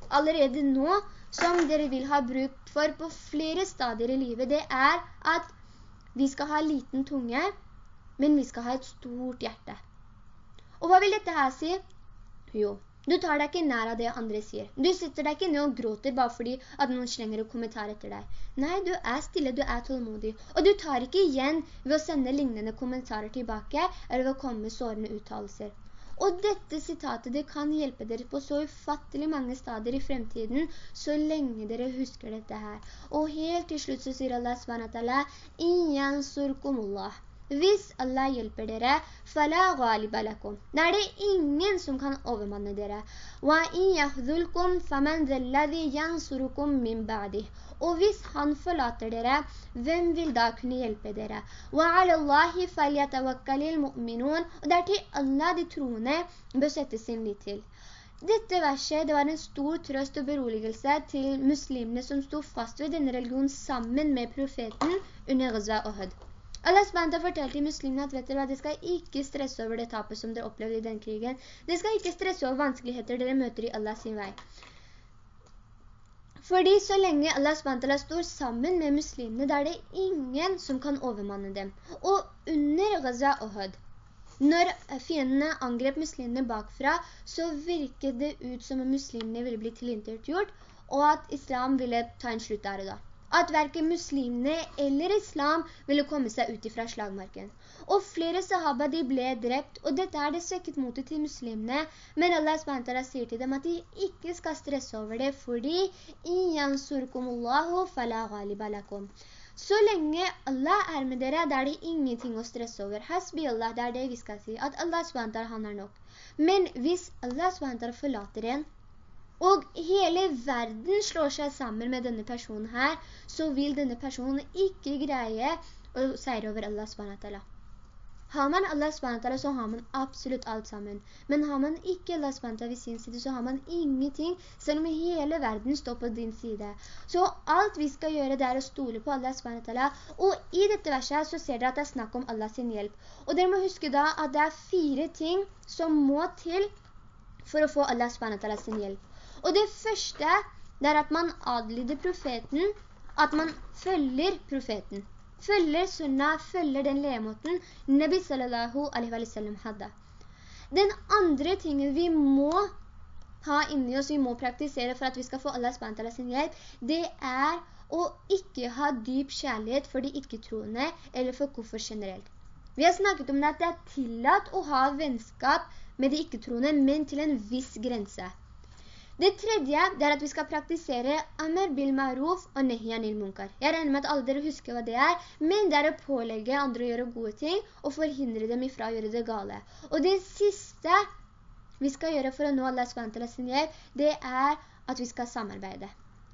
allerede nå, som dere vil ha bruk for på flere stadier i livet, det er at vi skal ha liten tunge, men vi skal ha et stort hjerte. Og hva vil dette her si? Jo, du tar deg ikke nær av det andre sier. Du sitter deg ikke ned og gråter bare fordi at noen slenger en kommentar etter deg. Nei, du er stille, du er tålmodig. Og du tar ikke igjen ved å sende lignende kommentarer tilbake, eller ved å komme med sårende uttalelser. Og dette sitatet det kan hjelpe dere på så ufattelig mange stader i fremtiden, så lenge dere husker dette her. Og helt til slutt så sier Allah SWT, «Iyan surkumullah». Hvis Allah hjelper dere, فَلَا غَالِبَ لَكُمْ Da er det ingen som kan overmanne dere. وَإِنْ يَخْذُلْكُمْ فَمَنْ ذَا الَّذِي يَنْصُرُكُمْ مِنْ بَعْدِهِ Og hvis han forlater dere, hvem vil da kunne hjelpe dere? وَعَلَى اللَّهِ فَلْيَتَوَكَّلِ الْمُؤْمِنُونَ Og det er til Allah de troende bør sette sin lit til. Dette verset det var en stor trøst og beroligelse til muslimene som stod fast ved denne religionen sammen med profeten under Ghazwa Uhud. Allah SWT fortalte muslimene at vet dere hva, de skal ikke stresse over det tapet som dere opplevde i den krigen. De skal ikke stresse over vanskeligheter dere møter i Allahs sin vei. Fordi så lenge Allah SWT står sammen med muslimene, da er det ingen som kan overmanne dem. Og under Gaza og Hud, når fiendene angrep muslimene bakfra, så virket det ut som om muslimene ville bli tilintertgjort, og at islam ville ta en slutt der og da at hverken muslimene eller islam ville komme seg ut fra slagmarken. Og flere sahaba de ble drept, og dette er det svekket motet til muslimene, men Allah SWT sier til dem at de ikke skal stresse over det, fordi Så lenge Allah er med dere, da er det ingenting å stresse over. Hasbi Allah, det er det vi skal si, at Allah SWT han er nok. Men hvis Allah SWT forlater en, og hele verden slår seg sammen med denne personen her, så vil denne personen ikke greie å seire over Allah SWT. Har man Allah SWT, så har man absolutt alt sammen. Men har man ikke Allah SWT ved sin side, så har man ingenting, selv om hele verden står på din side. Så alt vi skal gjøre, det er å stole på Allah SWT. Og i dette verset så ser dere at det er snakk om Allah sin hjelp. Og dere må huske da at det er fire ting som må til for å få Allah SWT sin hjelp. Og det første, det er at man adlyder profeten, at man følger profeten. Følger sunna, følger den lemåten Nabi sallallahu alaihi wa sallam hadde. Den andre tingen vi må ha inni oss, vi må praktisere for at vi skal få Allah SWT sin hjelp, det er å ikke ha dyp kjærlighet for de ikke-troende eller for koffer generelt. Vi har snakket om at det er tillatt å ha vennskap med de ikke-troende, men til en viss grense. Det tredje er at vi skal praktisere Amr bil maruf og nehyan il munkar. Jeg regner med at alle dere husker hva det er, men det er å pålegge andre å gjøre gode ting og forhindre dem ifra å gjøre det gale. Og det siste vi skal gjøre for å nå Allah SWT sin hjelp, det er at vi skal samarbeide.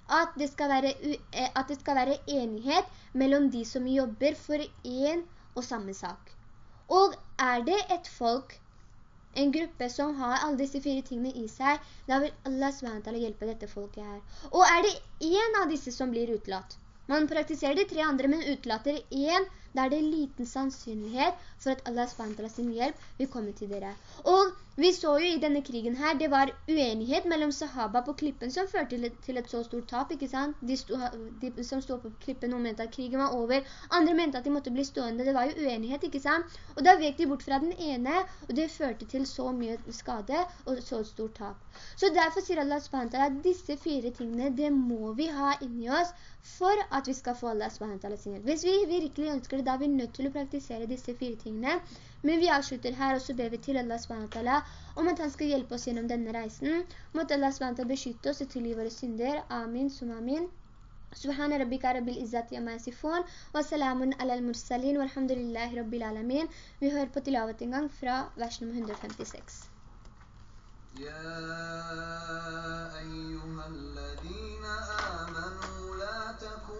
At det skal være, eh, at det skal være enighet mellom de som jobber for en og samme sak. Og er det et folk en gruppe som har alle disse fire tingene i seg, da vil Allah SWT hjelpe dette folket her. Og er det en av disse som blir utlatt? Man praktiserer de tre andre, men utlater en, da er det liten sannsynlighet for at Allah SWT sin hjelp vil komme til dere. Og vi så jo i denne krigen her, det var uenighet mellom sahaba på klippen som førte til et, så stort tap, ikke sant? De, sto, de som stod på klippen, og mente at krigen var over, andre mente at de måtte bli stående, det var jo uenighet, ikke sant? Og da vek de bort fra den ene, og det førte til så mye skade og så stort tap. Så derfor sier Allah SWT at disse fire tingene, det må vi ha inni oss for at vi skal få Allah SWT sin hjelp. Hvis vi virkelig ønsker det, da er vi nødt til å praktisere disse fire tingene. Men vi avslutter her, og så ber vi til Allah SWT om at han skal hjelpe oss gjennom denne reisen. Måtte Allah SWT beskytte oss og tilgi våre synder. Amin, sum amin. سبحان ربك رب العزة عما يصفون وسلام على المرسلين والحمد لله رب العالمين Vi hører på tilavet en gang fra vers nummer 156. يا أيها الذين آمنوا لا تكونوا كالذين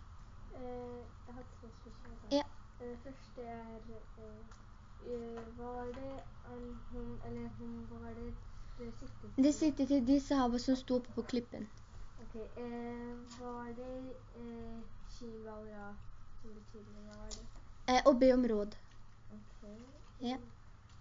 Eh, jeg har tre spørsmål. Ja. Det første er eh, eh, Var det al-hum, eller hun, var det det siktet Det sitter til de sahaba som sto oppe på klippen. Ok, hva var det eh, Shiva og Ra som hva var det? Eh, å be om råd. Ok. Ja.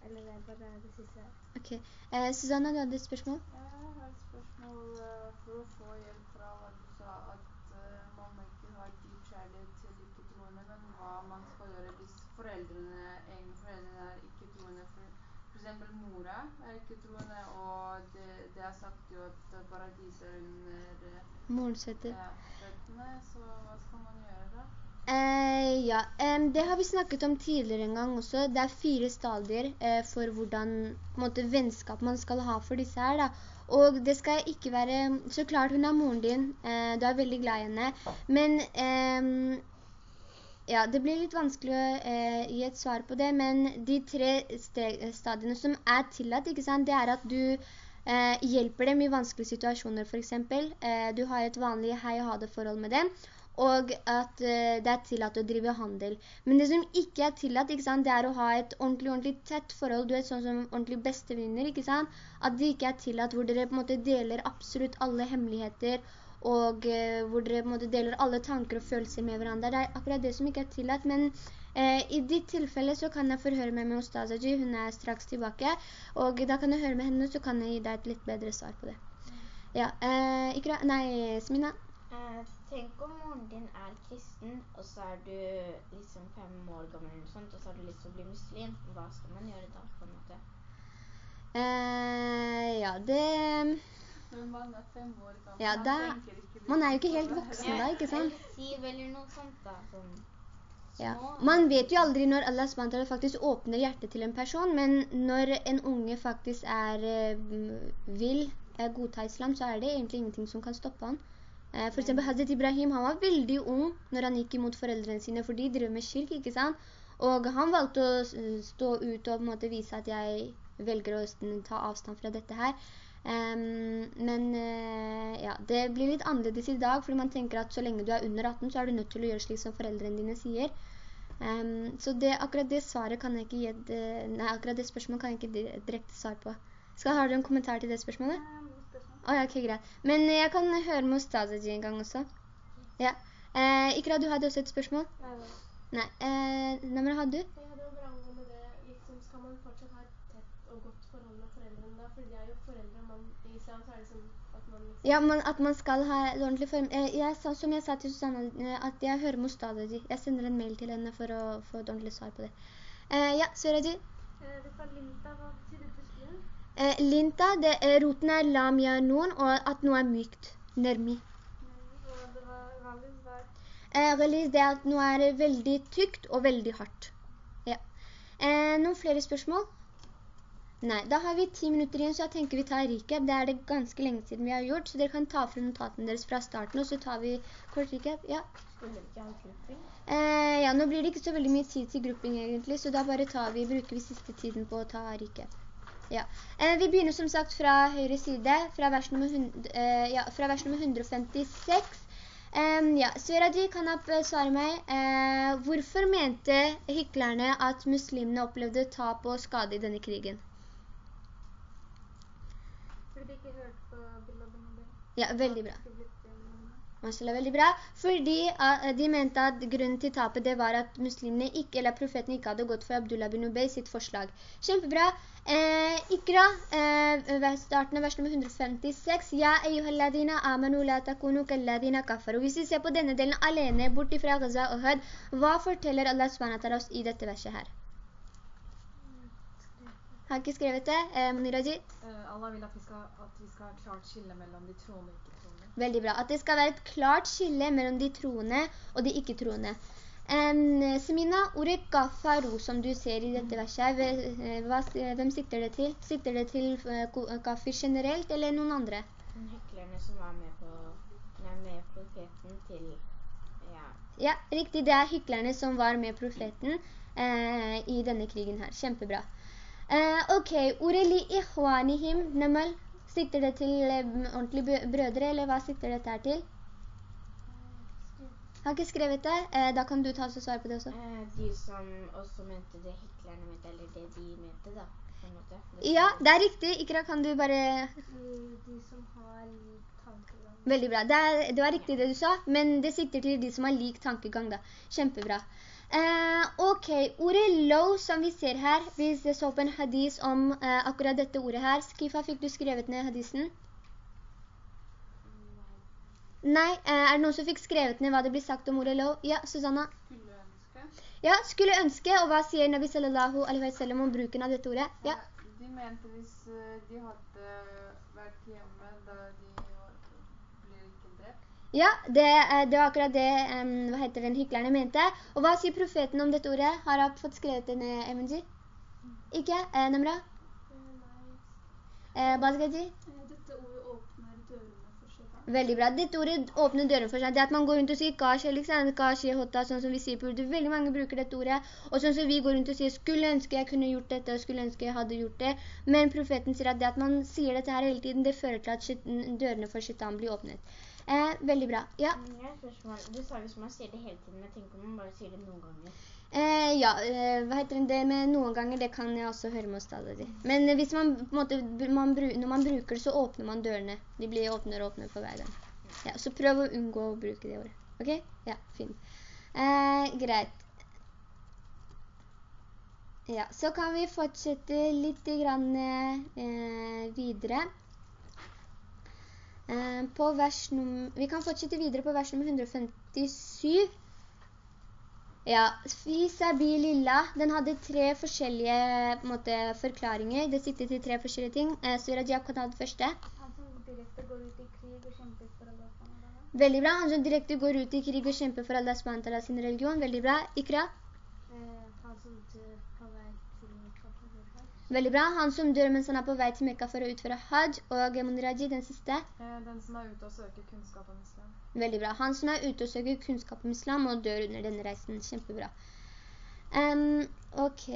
Eller det er bare det siste. Ok. Eh, Susanna, du hadde et spørsmål? Jeg har et spørsmål eh, for å få hjelp fra hva du sa, at eh, man ikke har dyp kjærlighet til ikke-troende, men hva man skal gjøre hvis foreldrene, egne foreldrene er ikke-troende. For, for eksempel mora er ikke-troende, og det, det er sagt jo at eh, paradiset er under Målsetter. Ja, føttene, så hva skal man gjøre da? Eh, ja, eh, det har vi snakket om tidligere en gang også. Det er fire stadier eh, for hvordan på en måte, vennskap man skal ha for disse her da. Og det skal ikke være, så klart hun er moren din, eh, du er veldig glad i henne, men ja, det blir litt vanskelig å eh, gi et svar på det, men de tre stadiene som er tillatt, det er at du eh, hjelper dem i vanskelige situasjoner for eksempel. Eh, du har et vanlig hei og ha det forhold med dem, og at eh, det er tillatt å drive handel. Men det som ikke er tillatt, ikke det er å ha et ordentlig, ordentlig tett forhold, du vet, sånn som ordentlig bestevinner? At det ikke er tillatt, hvor dere på en måte deler absolutt alle hemmeligheter, og eh, hvor dere måte deler alle tanker og følelser med hverandre. Det er akkurat det som ikke er tillatt, men eh, i ditt tilfelle så kan jeg forhøre meg med Ostazaji, hun er straks tilbake, og da kan jeg høre med henne, så kan jeg gi deg et litt bedre svar på det. Ja, eh, Ikra, nei, Smina. Eh, tenk om moren din er kristen, og så er du liksom fem år gammel eller sånt, og så har du lyst til å bli muslim. Hva skal man gjøre da, på en måte? Eh, ja, det... Men man fem år gammel. Ja, man da, man er jo ikke helt voksen da, ikke sant? Eller eller noe sånt da, sånn Ja. Man vet jo aldri når Allah SWT faktisk åpner hjertet til en person, men når en unge faktisk er, eh, vil eh, godta islam, så er det egentlig ingenting som kan stoppe han. Eh, For eksempel Hazret Ibrahim, han var veldig ung når han gikk imot foreldrene sine, for de drev med kirk, ikke sant? Og han valgte å stå ut og på en måte vise at jeg velger å ta avstand fra dette her. Ehm, men uh, ja, det blir litt annerledes i dag, fordi man tenker at så lenge du er under 18, så er du nødt til å gjøre slik som foreldrene dine sier. Um, så det, akkurat det svaret kan jeg ikke gi nei, akkurat det spørsmålet kan jeg ikke direkte svar på. Skal, har du en kommentar til det spørsmålet? Å ja, ok, greit. Men eh, jeg kan høre med Ostazaji en gang også. Ja. Uh, Ikra, du hadde også et spørsmål? Nei, nei. Eh, Namra, hadde du? Ja, det var bare angående det, liksom, skal man fortsatt ha et tett og godt forhold med foreldrene da? For de er jo foreldre, man, i islam så er det sånn at man liksom... Ja, men at man skal ha en ordentlig form. Eh, jeg, sa, som jeg sa til Susanne, eh, at jeg hører med. Jeg sender en mail til henne for å få et ordentlig svar på det. Eh, ja, Suraji. Eh, det var linta, hva betyr det til? Eh, linta, det, roten er lam ja, noen, og at noe er mykt. Nærmi. Eh, release, det er at noe er veldig tykt og veldig hardt. Ja. Eh, noen flere spørsmål? Nei, da har vi ti minutter igjen, så jeg tenker vi tar recap. Det er det ganske lenge siden vi har gjort, så dere kan ta frem notatene deres fra starten, og så tar vi kort recap. Ja. Eh, ja, nå blir det ikke så veldig mye tid til grupping egentlig, så da bare tar vi, bruker vi siste tiden på å ta recap. Ja. Eh, vi begynner som sagt fra høyre side, fra vers nummer, 100, eh, ja, fra vers nummer 156. Em, ja, Sveradi kan opp eh, svare meg. Eh, hvorfor mente hyklerne at muslimene opplevde tap og skade i denne krigen? Fordi de ikke hørte på. Ja, veldig bra. Eh, Mashallah, veldig bra. Fordi eh, de mente at grunnen til tapet det var at muslimene ikke, eller profeten ikke hadde gått for Abdullah bin Ubay sitt forslag. Kjempebra. Eh, Ikra, eh, starten av vers nummer 156. Ja, eyyuhalladina amanu la takunu kalladina kafaru. Hvis vi ser på denne delen alene, bort fra Gaza og Hød, hva forteller Allah SWT oss i dette verset her? Har ikke skrevet det, eh, Muniraji? Eh, Allah vil at vi, skal, at vi skal ha klart skille mellom de troende og ikke-troende. Veldig bra. At det skal være et klart skille mellom de troende og de ikke-troende. Um, Semina, ordet kafaru som du ser i dette verset, eh, hva, hvem sikter det til? Sikter det til eh, kafir generelt eller noen andre? De hyklerne som var med på, med profeten til, ja, Ja, riktig. Det er hyklerne som var med profeten eh, i denne krigen her. Kjempebra. Eh, ok, ordet li ihwanihim, Namal, sikter det til eh, ordentlige brødre, eller hva sikter dette her til? Har ikke skrevet det. Eh, da kan du ta oss og svare på det også. eh, de som også mente det hitlerne mente, eller det de mente da, på en. Det Ja, det er riktig. Ikra, kan du bare... De som har lik tankegang. Veldig bra. Det, er, det var riktig det du sa, men det sikter til de som har lik tankegang da. Kjempebra. Eh, ok, ordet low som vi ser her, vi så på en hadis om eh, akkurat dette ordet her. Skifa, fikk du skrevet ned hadisen? Nei, eh, er det noen som fikk skrevet ned hva det blir sagt om ordet low? Ja, Susanna? Skulle ønske. Ja, skulle ønske, og hva sier Nabi sallallahu alaihi wa sallam om bruken av dette ordet? Ja. Eh, De mente hvis eh, de hadde vært hjemme da de var, ble ikke drept. Ja, det, eh, det var akkurat det, um, hva heter den hyklerne mente. Og hva sier profeten om dette ordet? Har han fått skrevet det ned, Evanji? Ikke? Eh, Nemra? Eh, Nei, Eh, Bazgaji? eh, dette ordet åpner dørene for seg. Veldig bra. Dette ordet åpner døren for seg. Det at man går rundt og sier kash, liksom, kash, hotta, sånn som vi sier på urdu. Veldig mange bruker dette ordet. Og sånn som vi går rundt og sier, skulle ønske jeg kunne gjort dette, og skulle ønske jeg hadde gjort det. Men profeten sier at det at man sier dette her hele tiden, det fører til at dørene for shaitan blir åpnet. Eh, veldig bra. Ja. Du sa hvis man sier det hele tiden, men tenker man bare sier det noen ganger. eh, ja eh, hva heter det med noen ganger, det kan jeg også høre med stadig si. Men eh, hvis man, på måte, man, når man bruker det, så åpner man dørene. De blir åpnere og åpnere for hver gang. Ja, så prøv å unngå å bruke det ordet. Ok? Ja, fint. Eh, greit. Ja, så kan vi fortsette litt grann, eh, videre. Eh, på vers nummer, vi kan fortsette videre på vers nummer 157. Ja, Fisabilillah, den hadde tre forskjellige på måte, forklaringer. Det siktet til tre forskjellige ting. Eh, så Jakob hadde første. Han som direkte går ut i krig og kjemper for Allah SWT. Veldig bra. Han som direkte går ut i krig og kjemper for Allah SWT sin religion. Veldig bra. Ikra. Eh, han som dør på vei til Mekka for å gjøre hajj. Veldig bra. Han som dør mens han er på vei til Mekka for å utføre hajj. Og Muniraji, den siste. Eh, Den som er ute og søker kunnskap om islam. Veldig bra. Han som er ute og søker kunnskap om islam og dør under denne reisen. Kjempebra. Um, ok.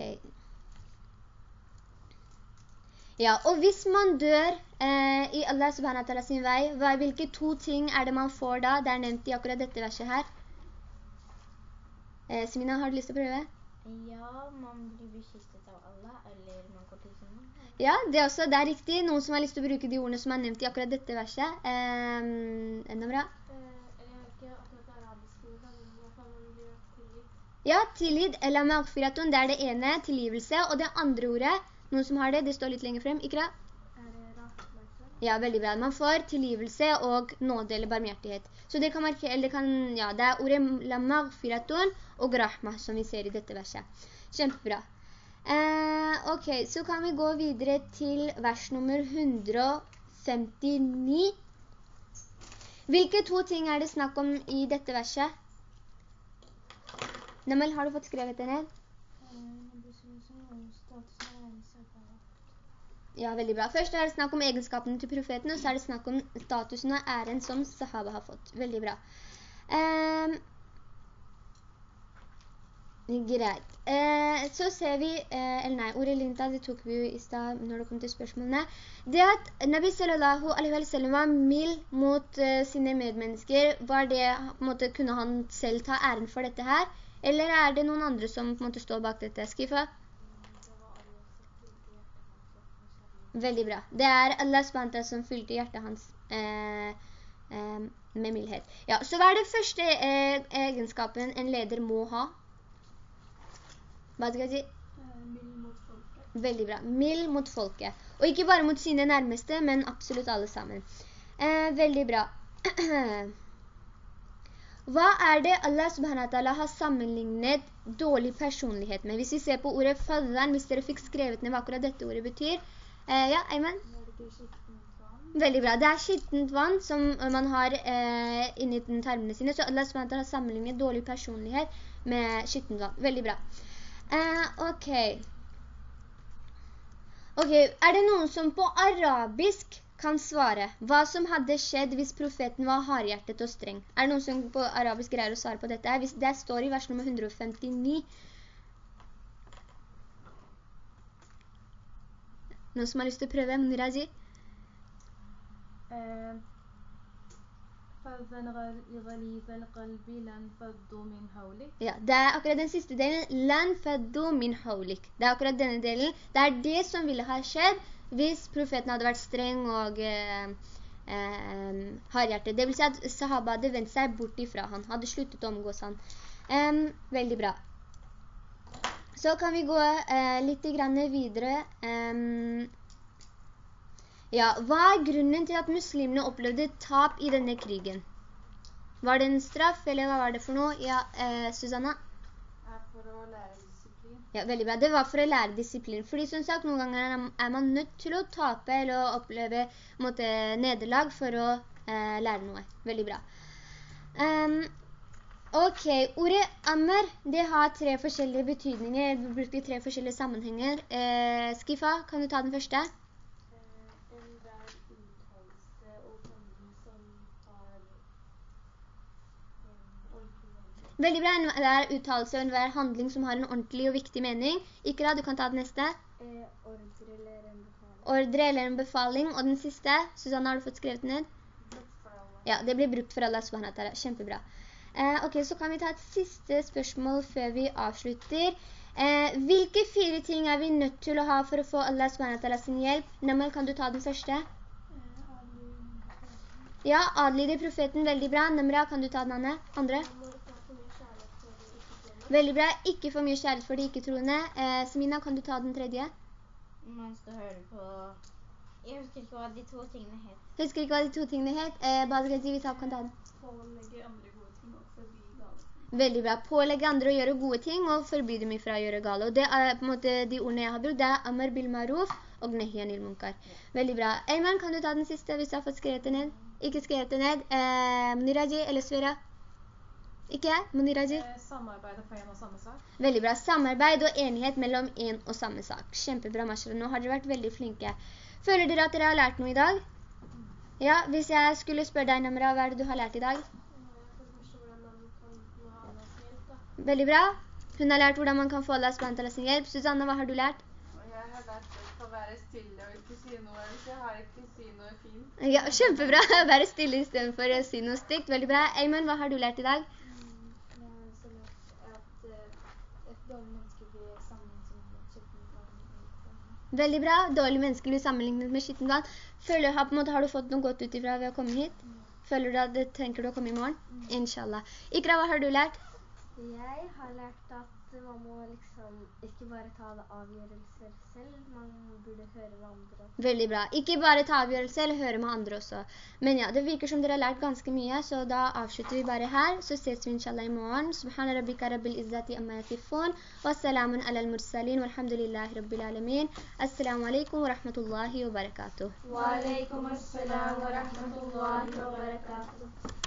Ja, og hvis man dør eh, i Allah subhanahu wa ta'ala sin vei, hva, hvilke to ting er det man får da? Det er nevnt i akkurat dette verset her. Eh, Semina, har du lyst til å prøve? Ja, man blir beskyttet av Allah, eller man går til himmelen. Ja, det er også, det er riktig. Noen som har lyst til å bruke de ordene som er nevnt i akkurat dette verset. Um, enda bra. Ikke. Ja, tilgid, eller magfiratun, det er det ene, tilgivelse. Og det andre ordet, noen som har det, det står litt lenger frem. Ikra? Er det? Ja, veldig bra. Man får tilgivelse og nåde eller barmhjertighet. Så det kan markere, eller det kan, ja, det er ordet la maghfiratun og rahma som vi ser i dette verset. Kjempebra. Eh, ok, så kan vi gå videre til vers nummer 159. Hvilke to ting er det snakk om i dette verset? Namel, har du fått skrevet det ned? Ja, veldig bra. Først er det snakk om egenskapene til profeten, og så er det snakk om statusen og æren som sahaba har fått. Veldig bra. Um, greit. Uh, så ser vi, uh, eller nei, ordet linta, det tok vi jo i sted når det kom til spørsmålene. Det at Nabi sallallahu alaihi wa sallam var mild mot uh, sine medmennesker, var det, på en måte, kunne han selv ta æren for dette her? Eller er det noen andre som på en måte står bak dette? Skifa? Veldig bra. Det er Allah SWT som fylte hjertet hans eh, eh, med mildhet. Ja, så hva er det første eh, egenskapen en leder må ha? Hva skal jeg si? Eh. Veldig bra. Mild mot folket. Og ikke bare mot sine nærmeste, men absolutt alle sammen. Eh, veldig bra. Hva er det Allah subhanahu wa ta'ala har sammenlignet dårlig personlighet med? Hvis vi ser på ordet fadlan, hvis dere fikk skrevet ned hva akkurat dette ordet betyr. Eh, ja, vann? Veldig bra. Det er skittent vann som man har eh, inni tarmene sine, så Allah SWT har sammenlignet dårlig personlighet med skittent vann. Veldig bra. Eh, ok. Ok, er det noen som på arabisk kan svare hva som hadde skjedd hvis profeten var hardhjertet og streng? Er det noen som på arabisk greier å svare på dette? Hvis det står i vers nummer 159. Noen som har lyst til å prøve? Muniraji? Ja, det er akkurat den siste delen. Lan faddu min hawlik. Det er akkurat denne delen. Det er det som ville ha skjedd hvis profeten hadde vært streng og eh, eh hardhjertet. Det vil si at sahaba hadde vendt seg bort ifra han, hadde sluttet å omgås han. Um, veldig bra. Så kan vi gå eh, litt grann videre. Um, ja, hva er grunnen til at muslimene opplevde tap i denne krigen? Var det en straff, eller hva var det for noe? Ja, eh, Susanna? for å lære disiplin. Ja, veldig bra. Det var for å lære disiplin. Fordi som sagt, noen ganger er- man nødt til å tape eller å oppleve måte, nederlag for å eh, lære noe. Veldig bra. Ehm, ok, ordet ammer, det har tre forskjellige betydninger, vi bruker tre forskjellige sammenhenger. Eh, Skifa, kan du ta den første? Eh, en. Veldig bra. Enhver uttalelse og enhver handling som har en ordentlig og viktig mening. Ikra, du kan ta det neste. Eh, ordre eller en befaling. Ordre eller en befaling. Og den siste, Susanne, har du fått skrevet ned? Brukt for Allah. Ja, det blir brukt for Allah subhanatara. Kjempebra. Eh, ok, så kan vi ta et siste spørsmål før vi avslutter. Eh, hvilke fire ting er vi nødt til å ha for å få Allah SWT sin hjelp? Namal, kan du ta den første? Ja, adlyder profeten, veldig bra. Namra, kan du ta den andre? andre? Veldig bra. Ikke for mye kjærlighet for de ikke-troende. Eh, Semina, kan du ta den tredje? Man skal høre på Jeg husker ikke hva de to tingene het. Husker ikke hva de to tingene het. Eh, Badgazi, hvis jeg kan ta den. Pålegge andre Veldig bra. Pålegge andre å gjøre gode ting og forby dem ifra å gjøre gale. Og det er på en måte de ordene jeg har brukt. Det er Amar bil maruf og Nehyan il munkar. Veldig bra. Eymar, kan du ta den siste hvis du har fått skrevet det ned? Ikke skrevet det ned. Eh, Muniraji eller Svera? Ikke? Muniraji? Eh, samarbeide på en og samme sak. Veldig bra. Samarbeid og enighet mellom en og samme sak. Kjempebra, Mashra. Nå har dere vært veldig flinke. Føler dere at dere har lært noe i dag? Ja, hvis jeg skulle spørre deg, Namra, hva er det du har lært i dag? For det første hvordan man kan nå ha Allahs hjelp, da. Veldig bra. Hun har lært hvordan man kan få Allah SWT sin hjelp. Susanne, hva har du lært? Jeg har lært å være stille og ikke si noe hvis jeg har ikke si noe fint. Ja, kjempebra. Være stille i stedet for å si noe stygt. Veldig bra. Eyman, hva har du lært i dag? Veldig bra. Dårlig menneske blir sammenlignet med skitten vann. Føler, har, på en måte, har du fått noe godt utifra ved å komme hit? Føler du at det tenker du å komme i morgen? Inshallah. Ikra, hva har du lært? Jeg har lært at man må liksom ikke bare ta avgjørelser selv, man burde høre med andre Veldig bra. Ikke bare ta avgjørelser eller høre med andre også. Men ja, det virker som dere har lært ganske mye, så da avslutter vi bare her. Så ses vi inshallah i morgen. Subhana rabbika rabbil izzati amma yasifun. Wassalamun ala al-mursalin, walhamdulillahi rabbil alamin. Assalamu alaikum wa rahmatullahi wa barakatuh. Wa alaikum assalam wa rahmatullahi wa barakatuh.